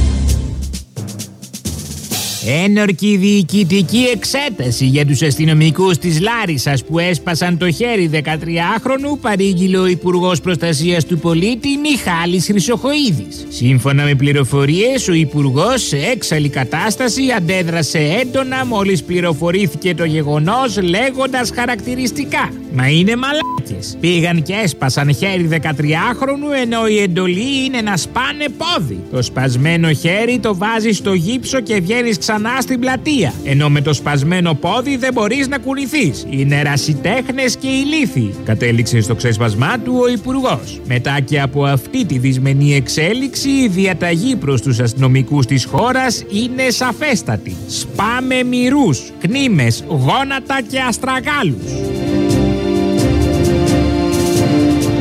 Ένορκη διοικητική εξέταση για τους αστυνομικούς της Λάρισας που έσπασαν το χέρι 13χρονου παρήγγειλε ο Υπουργός Προστασίας του Πολίτη Μιχάλης Χρυσοχοίδης. Σύμφωνα με πληροφορίες, ο Υπουργός σε έξαλλη κατάσταση αντέδρασε έντονα μόλις πληροφορήθηκε το γεγονός λέγοντας χαρακτηριστικά «Μα είναι μαλάκες». Πήγαν και έσπασαν χέρι 13χρονου ενώ η εντολή είναι να σπάνε πόδι. Το σπασμένο χέρι το βάζεις στο γύψο και βγαίνεις ξανά στην πλατεία. Ενώ με το σπασμένο πόδι δεν μπορείς να κουνηθείς. Είναι ρασιτέχνες και ηλίθιοι. Κατέληξε στο ξέσπασμά του ο Υπουργός. Μετά και από αυτή τη δυσμενή εξέλιξη, η διαταγή προς τους αστυνομικούς της χώρας είναι σαφέστατη. Σπάμε μυρούς, κνήμε, γόνατα και αστραγάλους.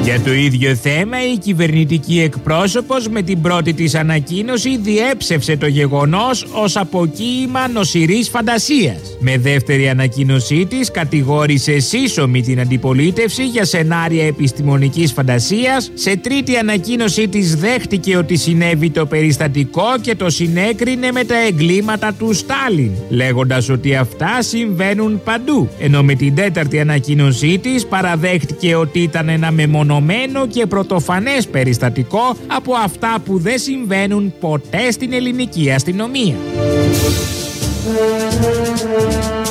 Για το ίδιο θέμα, η κυβερνητική εκπρόσωπος με την πρώτη της ανακοίνωση διέψευσε το γεγονός ως αποκοίημα νοσηρής φαντασίας. Με δεύτερη ανακοίνωσή της κατηγόρησε σύσσωμη την αντιπολίτευση για σενάρια επιστημονικής φαντασίας. Σε τρίτη ανακοίνωσή της δέχτηκε ότι συνέβη το περιστατικό και το συνέκρινε με τα εγκλήματα του Στάλιν, λέγοντας ότι αυτά συμβαίνουν παντού. Ενώ με την τέταρτη ανακοίνωσή της παραδέχτηκε ότι ήταν ένα μεμονωμένο και πρωτοφανές περιστατικό από αυτά που δεν συμβαίνουν ποτέ στην ελληνική αστυνομία.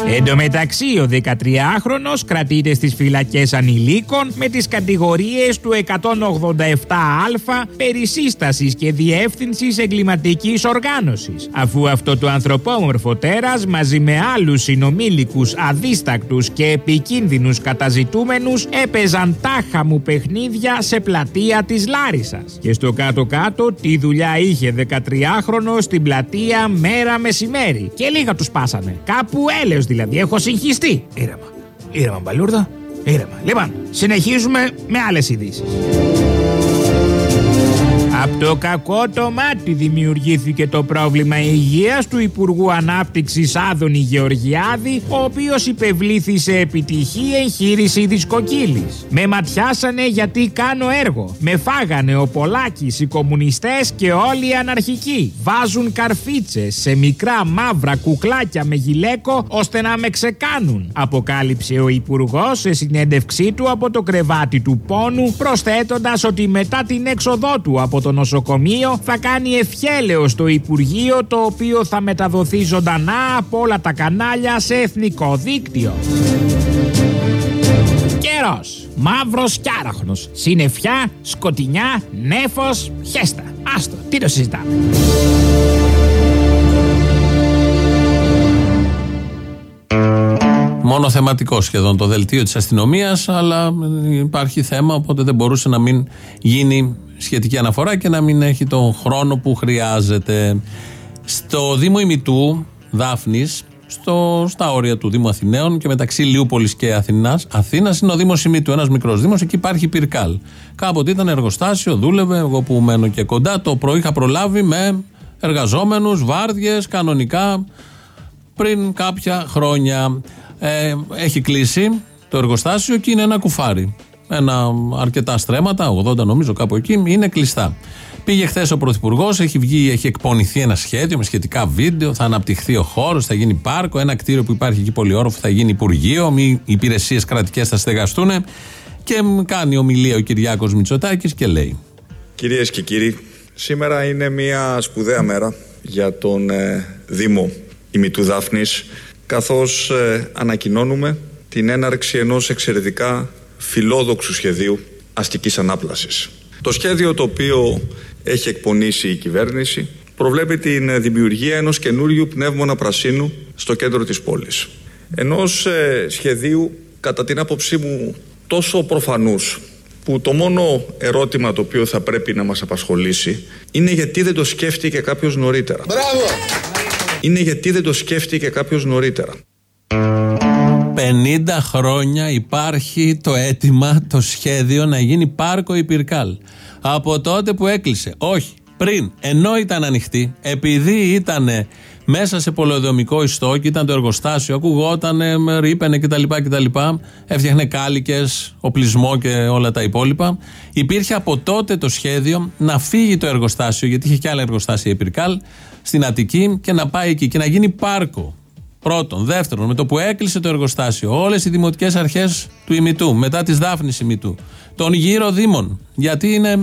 Εν τω μεταξύ, ο 13χρονος κρατείται στις φυλακές ανηλίκων με τις κατηγορίες του 187α περί σύστασης και διεύθυνσης εγκληματικής οργάνωσης. Αφού αυτό το ανθρωπόμορφο τέρας μαζί με άλλους συνομήλικους αδίστακτους και επικίνδυνους καταζητούμενους έπαιζαν τάχα μου παιχνίδια σε πλατεία της Λάρισας. Και στο κάτω-κάτω τι δουλειά είχε 13χρονο στην πλατεία μέρα μεσημέρι. Και λίγα τους πάσανε. Κάπου έλεος δηλαδή, έχω συγχυστεί. Ήρεμα, ήρεμα μπαλούρδα, ήρεμα. Λοιπόν, συνεχίζουμε με άλλες ειδήσεις. Από το κακό το μάτι δημιουργήθηκε το πρόβλημα υγείας του Υπουργού Ανάπτυξης Άδωνη Γεωργιάδη, ο οποίος υπευλήθη σε επιτυχή εγχείρηση δισκοκύλης. Με ματιάσανε γιατί κάνω έργο. Με φάγανε ο Πολάκης, οι κομμουνιστές και όλοι οι αναρχικοί. Βάζουν καρφίτσες σε μικρά μαύρα κουκλάκια με γυλαίκο ώστε να με ξεκάνουν. Αποκάλυψε ο Υπουργός σε συνέντευξή του από το κρεβάτι του πόνου, προσθέτοντας ότι μετά την έξοδό του από τον νοσοκομείο θα κάνει ευχέλαιο στο Υπουργείο το οποίο θα μεταδοθεί ζωντανά από όλα τα κανάλια σε εθνικό δίκτυο. Καιρός, μαύρος και άραχνος, συννεφιά, σκοτεινιά, νέφος, χέστα. Άστο, τι το συζητάμε. Μόνο θεματικό σχεδόν το δελτίο της αστυνομίας, αλλά υπάρχει θέμα, οπότε δεν μπορούσε να μην γίνει σχετική αναφορά και να μην έχει τον χρόνο που χρειάζεται. Στο Δήμο Ημιτού, Δάφνης, στα όρια του Δήμου Αθηναίων και μεταξύ Λιούπολης και Αθήνα, Αθήνας είναι ο Δήμος Ημιτού, ένας μικρός Δήμος, εκεί υπάρχει πυρκάλ. Κάποτε ήταν εργοστάσιο, δούλευε, εγώ που μένω και κοντά, το πρωί είχα προλάβει με εργαζόμενους, βάρδιες, κανονικά πριν κάποια χρόνια. Ε, έχει κλείσει το εργοστάσιο και είναι ένα κουφάρι. Ένα αρκετά στρέμματα, 80 νομίζω κάπου εκεί, είναι κλειστά. Πήγε χθες ο Πρωθυπουργός, έχει βγει, έχει εκπονηθεί ένα σχέδιο με σχετικά βίντεο. Θα αναπτυχθεί ο χώρος, θα γίνει πάρκο. Ένα κτίριο που υπάρχει εκεί πολύ όροφο θα γίνει υπουργείο. Οι υπηρεσίες κρατικές θα στεγαστούν. Και κάνει ομιλία ο Κυριάκος Μητσοτάκης και λέει: Κυρίες και κύριοι, σήμερα είναι μια σπουδαία μέρα για τον ε, Δήμο ημιτού Δάφνης καθώς ε, ανακοινώνουμε την έναρξη ενός εξαιρετικά φιλόδοξου σχεδίου αστικής ανάπλασης. Το σχέδιο το οποίο έχει εκπονήσει η κυβέρνηση προβλέπει την δημιουργία ενός καινούριου πνεύμονα πρασίνου στο κέντρο της πόλης. Ενός ε, σχεδίου κατά την άποψή μου τόσο προφανούς που το μόνο ερώτημα το οποίο θα πρέπει να μας απασχολήσει είναι γιατί δεν το σκέφτηκε κάποιος νωρίτερα. Μπράβο! είναι γιατί δεν το σκέφτηκε κάποιος νωρίτερα. 50 χρόνια υπάρχει το αίτημα, το σχέδιο να γίνει πάρκο Υπηρκάλ. Από τότε που έκλεισε. Όχι, πριν, ενώ ήταν ανοιχτή, επειδή ήταν μέσα σε πολεοδομικό ιστό και ήταν το εργοστάσιο, ακουγόταν, ρήπαινε κτλ. κτλ έφτιαχνε κάλικες, οπλισμό και όλα τα υπόλοιπα. Υπήρχε από τότε το σχέδιο να φύγει το εργοστάσιο, γιατί είχε και άλλα εργοστάσια Υπηρκάλ, στην Αττική και να πάει εκεί και να γίνει πάρκο. Πρώτον. Δεύτερον, με το που έκλεισε το εργοστάσιο, όλες οι δημοτικές αρχές του ημιτού, μετά τη Δάφνης ημιτού, των γύρω Δήμων, γιατί είναι,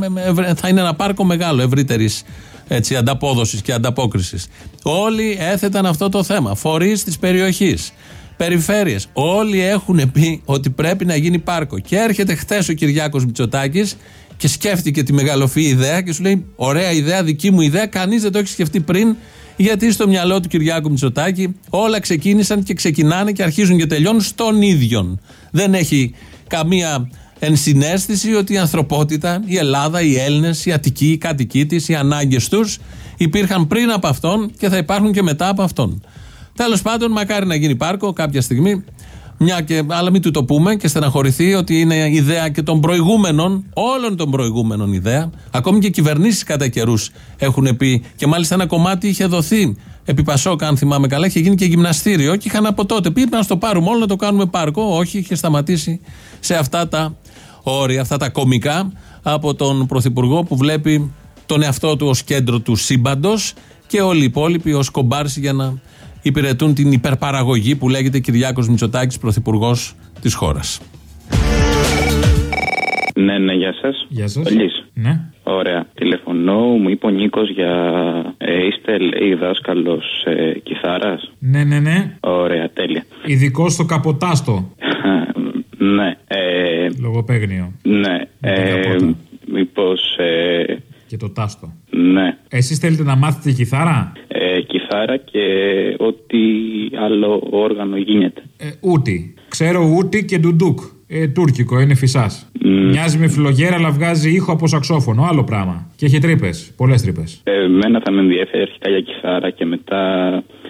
θα είναι ένα πάρκο μεγάλο, ευρύτερης ανταπόδοσης και ανταπόκρισης. Όλοι έθεταν αυτό το θέμα. Φορείς της περιοχής, περιφέρειες. Όλοι έχουν πει ότι πρέπει να γίνει πάρκο. Και έρχεται χθες ο Κυριάκος Μητσοτάκης και σκέφτηκε τη μεγαλοφή ιδέα και σου λέει: Ωραία ιδέα, δική μου ιδέα. Κανείς δεν το έχει σκεφτεί πριν, γιατί στο μυαλό του Κυριάκου Μητσοτάκη όλα ξεκίνησαν και ξεκινάνε και αρχίζουν και τελειώνουν στον ίδιον. Δεν έχει καμία ενσυναίσθηση ότι η ανθρωπότητα, η Ελλάδα, οι Έλληνες, οι Αττικοί, οι κάτοικοί της, οι ανάγκες τους υπήρχαν πριν από αυτόν και θα υπάρχουν και μετά από αυτόν. Τέλος πάντων, μακάρι να γίνει πάρκο κάποια στιγμή. Μια και, αλλά μην του το πούμε και στεναχωρηθεί ότι είναι ιδέα και των προηγούμενων, όλων των προηγούμενων ιδέα. Ακόμη και κυβερνήσεις κατά καιρούς έχουν πει, και μάλιστα ένα κομμάτι είχε δοθεί επί Πασόκα, αν θυμάμαι καλά, είχε γίνει και γυμναστήριο και είχαν από τότε πει να το πάρουμε όλο να το κάνουμε πάρκο. Όχι, είχε σταματήσει σε αυτά τα όρια, αυτά τα κομικά από τον Πρωθυπουργό που βλέπει τον εαυτό του ως κέντρο του σύμπαντος και όλοι οι υπόλοιποι ως κομπάρση για να υπηρετούν την υπερπαραγωγή που λέγεται Κυριάκος Μητσοτάκης, Πρωθυπουργός της χώρας. Ναι, ναι, γεια σας. Γεια σας. Ναι. Ωραία. Τηλεφωνώ, μου είπε ο Νίκος για. Ε, είστε, λέει, δάσκαλος ε, κιθάρας; Ναι, ναι, ναι. Ωραία, τέλεια. Ειδικός στο καποτάστο. ναι. Ε, Λογοπαίγνιο. Ναι. Ε, Μήπως. Ε, και το τάστο. Ναι. Εσείς θέλετε να μάθετε κιθάρα; Ε, κιθάρα και ό,τι άλλο όργανο γίνεται. Ε, ούτι. Ξέρω ούτι και ντουντούκ. Ε, τουρκικό, που φυσάς. Μοιάζει με φλογέρα, αλλά βγάζει ήχο από σαξόφωνο. Άλλο πράγμα. Και έχει τρύπες. Πολλές τρύπες. Ε, εμένα θα με ενδιαφέρει αρχικά για κιθάρα και μετά.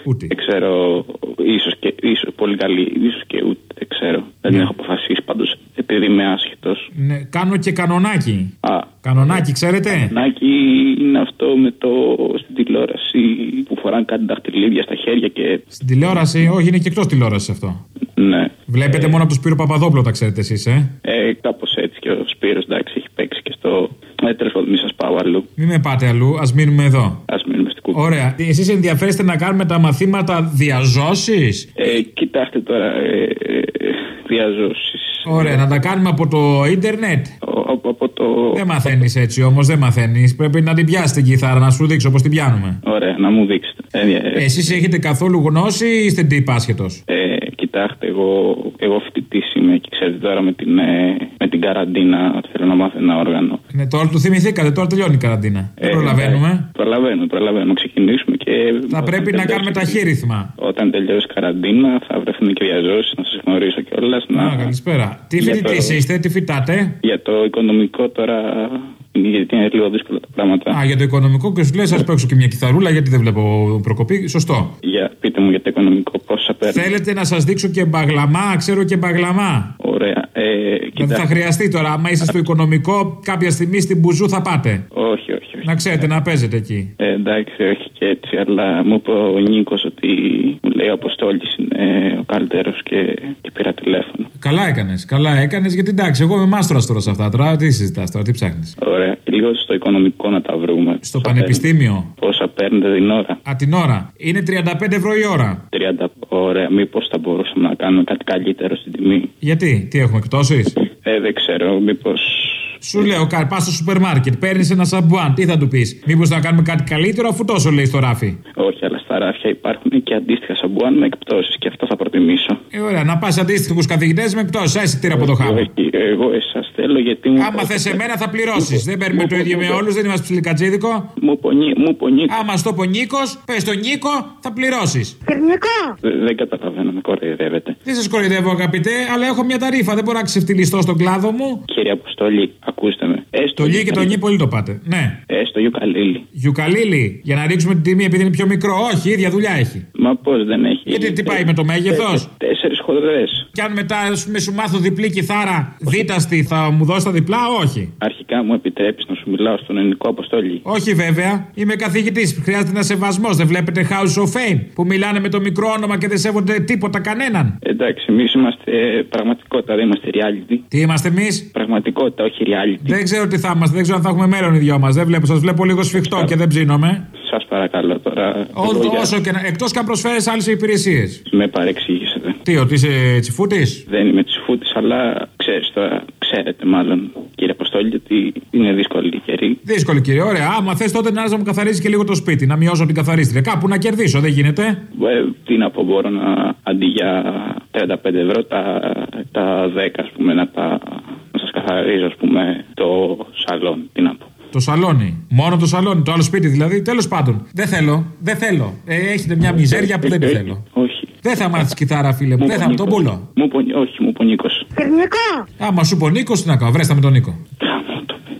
Ούτι. Δεν ξέρω. ίσως και. Ίσως, πολύ καλή. ίσως και ούτι. Δεν ξέρω. Δεν Ναι. έχω αποφασίσει πάντως. Επειδή είμαι άσχετος. Ναι, κάνω και κανονάκι. Α. Κανονάκι, ξέρετε; Κανονάκι είναι αυτό με το. στην τηλεόραση που φοράνε κάτι δαχτυλίδια στα χέρια και. Στην τηλεόραση, όχι, είναι και εκτός τηλεόρασης αυτό. Ναι. Βλέπετε μόνο από τον Σπύρο Παπαδόπουλο, τα ξέρετε εσείς, ε; Ε, Κάπως έτσι και ο Σπύρος εντάξει έχει παίξει και στο. Ε, τέλος πάντων, μην σας πάω αλλού. Μην με πάτε αλλού, ας μείνουμε εδώ. Α μείνουμε στην κούκλα. Ωραία. Εσείς ενδιαφέρεστε να κάνουμε τα μαθήματα διαζώσεις; Ε, κοιτάξτε τώρα. Ε, ε, διαζώσεις. Ωραία, να τα κάνουμε από το ίντερνετ; Από το το. Δεν μαθαίνεις έτσι όμως, δεν μαθαίνεις. Πρέπει να την πιάσει την κιθάρα, να σου δείξω πώς την πιάνουμε. Ωραία, να μου δείξετε. Ε, ε, Εσείς έχετε καθόλου γνώση ή είστε τύπάσχετο. ε, κοιτάξτε, εγώ, εγώ φοιτητής είμαι και ξέρετε τώρα με την, ε, με την καραντίνα θέλω να μάθω ένα όργανο. Ναι, τώρα του θυμηθήκατε, τώρα τελειώνει η καραντίνα. Δεν Ε, προλαβαίνουμε. εντάξει, Προλαβαίνω, προλαβαίνω. Ξεκινήσουμε και. Θα όταν πρέπει να τελειώσει- κάνουμε ταχύρυθμα. Όταν τελειώσει η καραντίνα θα βρεθούν και διαζώσει, να σας γνωρίσω κιόλας. Να... Α, καλησπέρα. Τι Για φοιτητής το- είστε, τι φοιτάτε; Για το οικονομικό τώρα. Γιατί είναι λίγο δύσκολα τα πράγματα. Α, για το οικονομικό και σου λέει, σας παίξω και μια κιθαρούλα γιατί δεν βλέπω προκοπή. Σωστό. Για, πείτε μου για το οικονομικό πόσα παίρνω. Θέλετε να σας δείξω και μπαγλαμά, ξέρω και μπαγλαμά. Ωραία. Ε, Δηλαδή θα κοιτάξτε. χρειαστεί τώρα, άμα είστε στο οικονομικό, κάποια στιγμή στην Μπουζού θα πάτε. Όχι, όχι. Όχι. Να ξέρετε να παίζετε εκεί. Ε, εντάξει, όχι και έτσι, αλλά μου είπε ο Νίκος ότι μου λέει ο Αποστόλης είναι ο καλύτερος και, και πήρα τηλέφωνο. Καλά έκανες, καλά έκανες, γιατί εντάξει, εγώ είμαι μάστορα τώρα σε αυτά. Τώρα τι συζητάς, τώρα τι ψάχνεις; Ωραία. Και λίγο στο οικονομικό να τα βρούμε. Στο πανεπιστήμιο; Πόσα παίρνετε την ώρα; Α, την ώρα. Είναι 35 ευρώ η ώρα. 30. Ωραία. Μήπως θα μπορούσαμε να κάνουμε κάτι καλύτερο στην τιμή; Γιατί, τι έχουμε εκπτώσεις; Ε, δεν ξέρω. Μήπως. Σου λέω, πας στο σούπερ μάρκετ, παίρνεις ένα σαμπουάν, τι θα του πεις; Μήπως να κάνουμε κάτι καλύτερο, αφού τόσο λέει στο ράφι; Όχι, αλλά στα ράφια υπάρχουν και αντίστοιχα σαμπουάν με εκπτώσεις και αυτό θα προτιμήσω. Ε, ωραία, να πας σε αντίστοιχους καθηγητές με έκπτωση. Άσε τύρα από το χάμα. Όχι, εγώ εσάς θέλω γιατί μου. Άμα θες εμένα θα πληρώσεις. Δεν παίρνουμε το ίδιο με όλους, δεν είμαστε ψιλικατζίδικο. Μου πονεί, μου πονεί. Άμα στο πω Νίκος, πες το Νίκο, θα πληρώσεις. Δε- Δεν καταλαβαίνω, με κοροϊδεύετε. Δεν σας κοροϊδεύω, αγαπητέ, αλλά έχω μια ταρήφα. Δεν μπορώ να ξεφτυλιστώ στον κλάδο μου. Κύριε Αποστόλη, ακούστε με. Έστω Το λί και το νι πολύ το πάτε. Ναι. Έστω γιουκαλίλη. Γιουκαλίλη, για να ρίξουμε την τιμή επειδή είναι πιο μικρό. Όχι, ίδια δουλειά έχει. Μα πώς δεν έχει. Γιατί τι πάει με το μέγεθος; Τέσσερις χοντρέ. Και αν μετά ας πούμε, σου μάθω διπλή κιθάρα δίταστη, θα μου δώσεις τα διπλά, όχι. Αρχικά μου επιτρέπεις να σου μιλάω στον ελληνικό Αποστόλη. Όχι βέβαια, είμαι καθηγητής. Χρειάζεται ένας σεβασμός. Δεν βλέπετε House of Fame που μιλάνε με το μικρό όνομα και δεν σέβονται τίποτα κανέναν. Εντάξει, εμείς είμαστε ε, πραγματικότητα, δεν είμαστε reality. Τι είμαστε εμείς; Πραγματικότητα, όχι reality. Δεν ξέρω τι θα είμαστε, δεν ξέρω αν θα έχουμε μέλλον οι δυο μας. Δεν βλέπω, σας βλέπω λίγο σφιχτό και δεν ψήνομαι. Σας παρακαλώ τώρα. Ό, εγώ για- όσο και να. Εκτός και αν προσφέρεις άλλες υπηρεσίες. Με παρεξήγησετε. Τι, ότι είσαι τσιφούτης; Δεν είμαι τσιφούτης, αλλά ξέρεις τώρα, ξέρετε μάλλον, κύριε Αποστόλη, ότι είναι δύσκολη η καιρή. Δύσκολη κύριε, ωραία. Άμα θες τότε να να μου καθαρίζεις και λίγο το σπίτι, να μειώσω την καθαρίστρια. Κάπου να κερδίσω, δεν γίνεται. Ε, τι να πω, μπορώ να αντί για 35 ευρώ τα, τα 10 ας πούμε να τα να σας καθαρίζω ας πούμε το σαλόν, τι να πω. Το σαλόνι. Μόνο το σαλόνι. Το άλλο σπίτι δηλαδή. Τέλος πάντων. Δεν θέλω. Δεν θέλω. Ε, έχετε μια μιζέρια που δεν τη θέλω. Όχι. Δεν θα μάθεις κιθάρα, φίλε μου. Δεν θα τον πουλώ. Μου πω, όχι, μου πω Νίκος. Άμα σου πω Νίκος, τι να κάνω. Βρέστα με τον Νίκο.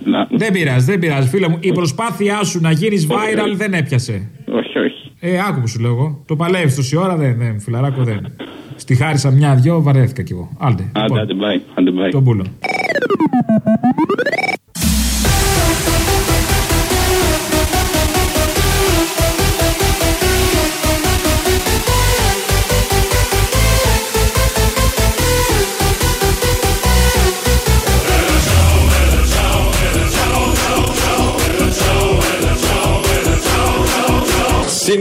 Να, Δεν πειράζει, δεν πειράζει, φίλε μου. Η προσπάθειά σου να γίνεις viral δεν έπιασε. όχι, όχι. Ε, άκου που σου λέω εγώ. Το παλεύεις τόση ώρα, δεν, δεν, φιλαράκο δεν. Στη χάρισα μια-δυο, βαρέθηκα κι εγώ. Άντε. Άντε, άντε, bye, άντε, bye. Τον πούλο.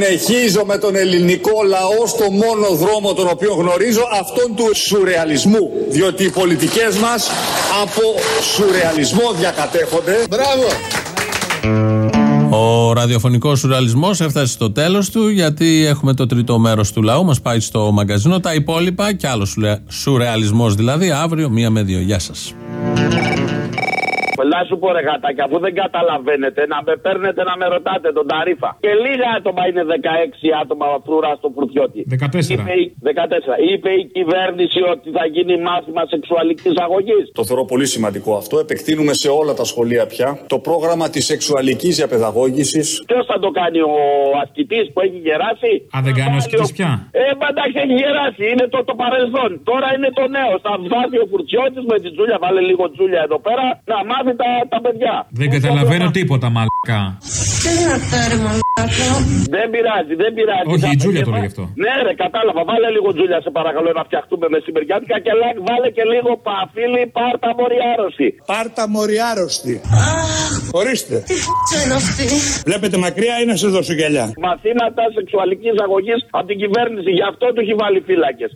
Συνεχίζω με τον ελληνικό λαό στο μόνο δρόμο τον οποίο γνωρίζω, αυτόν του σουρεαλισμού. Διότι οι πολιτικές μας από σουρεαλισμό διακατέχονται. Μπράβο! Ο ραδιοφωνικός σουρεαλισμός έφτασε στο τέλος του γιατί έχουμε το τρίτο μέρος του λαού. Μας πάει στο μαγκαζίνο. Τα υπόλοιπα και άλλο σουρεαλισμός δηλαδή αύριο μία με δύο. Γεια σας. Να σου πω ρε γατάκια, αφού δεν καταλαβαίνετε να με παίρνετε να με ρωτάτε τον ταρίφα. Και λίγα άτομα είναι 16 άτομα φρουρά στο φουρτιώτη. 14. Είπε, η- 14. Είπε η κυβέρνηση ότι θα γίνει μάθημα σεξουαλικής αγωγή. Το θεωρώ πολύ σημαντικό αυτό. Επεκτείνουμε σε όλα τα σχολεία πια το πρόγραμμα της σεξουαλικής διαπαιδαγώγησης. Ποιος θα το κάνει, ο ασκητής που έχει γεράσει; Αν δεν κάνει ο ασκητής πια. Ε, μπαντάξει έχει γεράσει. Είναι το, το παρελθόν. Τώρα είναι το νέο. Θα βάζει ο φουρτιώτης με την τζούλια. Βάλε λίγο τζούλια εδώ πέρα να μάθει τα, τα παιδιά. Δεν καταλαβαίνω τίποτα, μαλακά. Τι είναι αυτό, ρε Δεν πειράζει, δεν πειράζει. Όχι, Θα- η Τζούλια το λέει αυτό. Ναι, ρε, κατάλαβα. Βάλε λίγο Τζούλια, σε παρακαλώ, να φτιαχτούμε μεσημεριάτικα και λέ- βάλε και λίγο παφίλι πάρτα μοριάρωση. Πάρτα μοριάρωστη. Ορίστε. Βλέπετε μακριά ή να σε δώσω γυαλιά. Μαθήματα σεξουαλικής αγωγής από την κυβέρνηση. Γι' αυτό του έχει βάλει φύλακες.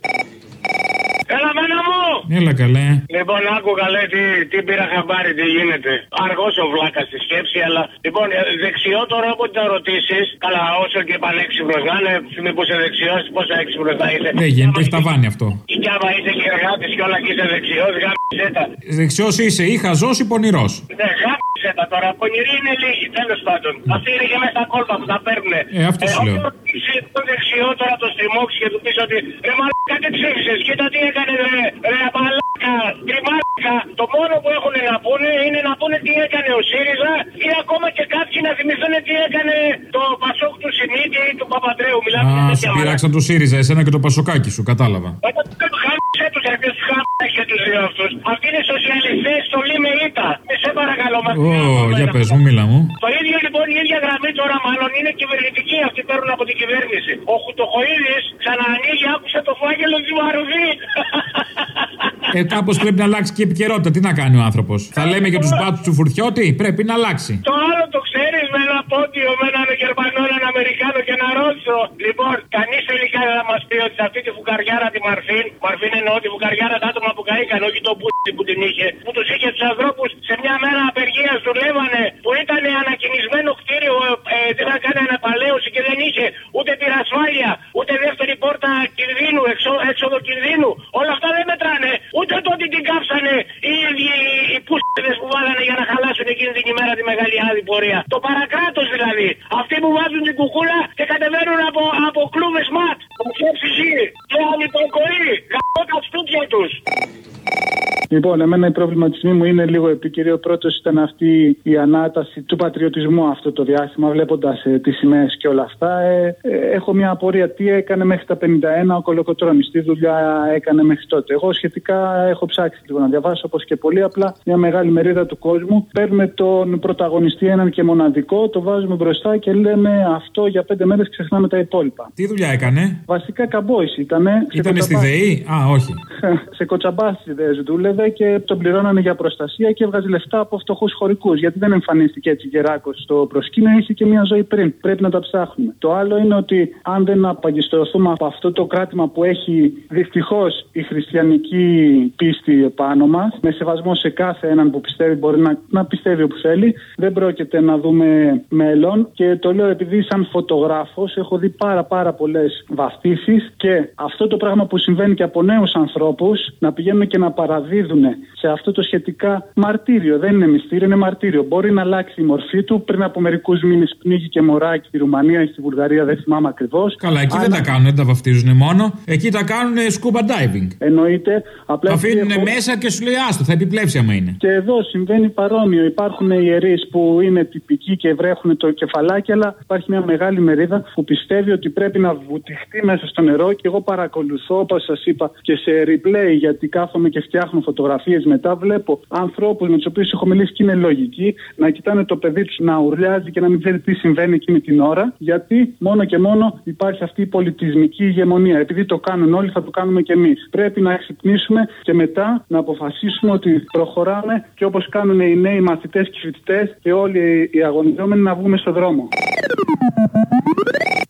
Έλα, μένα μου! Έλα καλέ. Λοιπόν, άκου καλέ τι, τι πήρα χαμπάρι, τι γίνεται. Αργός ο βλάκας στη σκέψη, αλλά. Λοιπόν, ε, δεξιό τώρα από τα ρωτήσεις, καλά, όσο και πανέξυπνος να είναι, μήπω είσαι δεξιός, πόσο έξυπνος θα είσαι. Δεν γίνεται, έχει ταβάνι αυτό. Κι άμα είσαι και εργάτης και όλα και είσαι δεξιός, γάμισε τα. Δεξιός είσαι ή χαζός ή πονηρός. Ναι, γάμισε τα τώρα. Πονηροί είναι λίγοι, τέλος πάντων. Αυτοί είναι και μέσα στα κόλπα που τα παίρνουν. Ε, αυτό σου λέω. όποιο ρωτήσεις το δεξιό τώρα το στριμώξεις και του πεις ότι ρε μαλάκα τι ψήφισες, κοίτα τι έκανε ρε, ρε μαλάκα, τριμάλακα. Το μόνο που έχουν να πούνε είναι να πούνε τι έκανε ο ΣΥΡΙΖΑ ή ακόμα και κάποιοι να θυμηθούν τι έκανε το Πασόκ του Σιμίτη ή του Παπαντρέου. Μιλάμε για Α, τέτοια σου πειράξαν το ΣΥΡΙΖΑ, εσένα και το Πασοκάκι σου, κατάλαβα. Χάμισε τους ρε, ποιους χάμισε και τους δύο αυτούς. Αυτοί είναι σοσιαλιστές στο Λίμε Ήτα. Με σε παρακαλώ μας. Ω, για πες μου, μίλα μου. Το ίδιο λοιπόν η ίδια γραμμή τώρα μάλλον είναι κυβερνητική. Αυτοί παίρνουν από την κυβέρνηση. Ο Χουτοχοίδης ξαναανοίγει, άκουσε το φάκελο του Μαρουδί. Ε, κάπως πρέπει να αλλάξει και η επικαιρότητα. Τι να κάνει ο άνθρωπος; Θα λέμε για τους μπάτσου του Φουρτιώτη, πρέπει να αλλάξει. Το άλλο το ξέρεις με ένα πόντιο, με έναν Γερμανό, έναν Αμερικάνο και έναν Ρώσο. Λοιπόν, κανείς τελικά δεν θα μας πει ότι σε αυτή τη φουκαριάρα τη Μαρφίν, Μαρφίν εννοώ τη φουκαριάρα τα άτομα που καήκαν, όχι το πούτι που την είχε, που τους είχε τους ανθρώπους σε μια μέρα απεργίας δουλεύανε, που ήταν ανακοινισμένο κτίριο, ε, τι να κάνει αναπαλαίωση και δεν είχε ούτε πυρασφάλεια, ούτε δεύτερη πόρτα κινδύνου, εξό, έξοδο κινδύνου. Όλα αυτά δεν μετράνε. Ούτε το ότι την κάψανε οι ίδιοι οι πούστιδε που βάλανε για να χαλάσουν εκείνη την ημέρα τη μεγάλη άδη πορεία. Το παρακράτος δηλαδή. Αυτοί που βάζουν την κουκούλα και κατεβαίνουν από, από κλούβες ματς. Πιο ψυχή. Και ανυποκοή. Καπώ τα στούτια τους. Λοιπόν, εμένα οι προβληματισμοί μου είναι λίγο επίκαιροι. Ο πρώτος ήταν αυτή η ανάταση του πατριωτισμού αυτό το διάστημα, βλέποντας ε, τις σημαίες και όλα αυτά. Ε, ε, έχω μια απορία τι έκανε μέχρι τα 51 ο Κολοκοτρόνη, τι δουλειά έκανε μέχρι τότε; Εγώ σχετικά έχω ψάξει λίγο να διαβάσω, όπως και πολύ απλά μια μεγάλη μερίδα του κόσμου. Παίρνουμε τον πρωταγωνιστή έναν και μοναδικό, το βάζουμε μπροστά και λέμε αυτό για πέντε μέρες ξεχνάμε τα υπόλοιπα. Τι δουλειά έκανε; Βασικά καμπόης ήταν. Ήταν στη ΔΕΗ; Α, όχι. σε κοτσαμπάσιδε δούλευε και τον πληρώνανε για προστασία και έβγαζε λεφτά από φτωχούς χωρικούς. Γιατί δεν εμφανίστηκε έτσι γεράκος στο προσκήνιο, είχε και μια ζωή πριν. Πρέπει να τα ψάχνουμε. Το άλλο είναι ότι αν δεν απαγιστρωθούμε από αυτό το κράτημα που έχει δυστυχώς η χριστιανική πίστη επάνω μας, με σεβασμό σε κάθε έναν που πιστεύει, μπορεί να, να πιστεύει όπου θέλει, δεν πρόκειται να δούμε μέλλον. Και το λέω επειδή, σαν φωτογράφος, έχω δει πάρα πάρα πολλές βαφτίσει και αυτό το πράγμα που συμβαίνει και από νέους ανθρώπους να πηγαίνουν και να παραδίδουν σε αυτό το σχετικά μαρτύριο. Δεν είναι μυστήριο, είναι μαρτύριο. Μπορεί να αλλάξει η μορφή του. Πριν από μερικούς μήνες πνίγηκε μωράκι στη Ρουμανία ή στη Βουλγαρία, δεν θυμάμαι ακριβώς. Καλά, εκεί δεν τα κάνουν, δεν τα βαφτίζουν μόνο. Εκεί τα κάνουν scuba diving. Εννοείται. Απλά αφήνουν έχω... μέσα και σου λέει άστο, θα επιπλέψει άμα είναι. Και εδώ συμβαίνει παρόμοιο. Υπάρχουν ιερείς που είναι τυπικοί και βρέχουν το κεφαλάκι, αλλά υπάρχει μια μεγάλη μερίδα που πιστεύει ότι πρέπει να βουτυχτεί μέσα στο νερό. Και εγώ παρακολουθώ, όπως σας είπα, και σε replay, γιατί κάθομαι και φτιάχνω φωτογραφίες μετά, βλέπω ανθρώπους με τους οποίους έχω μιλήσει και είναι λογικοί να κοιτάνε το παιδί τους να ουρλιάζει και να μην ξέρει τι συμβαίνει εκείνη την ώρα, γιατί μόνο και μόνο υπάρχει αυτή η πολιτισμική ηγεμονία. Επειδή το κάνουν όλοι, θα το κάνουμε και εμείς. Πρέπει να ξυπνήσουμε και μετά να αποφασίσουμε ότι προχωράμε και όπως κάνουν οι νέοι μαθητές και φοιτητές και όλοι οι αγωνιζόμενοι να βγούμε στο δρόμο.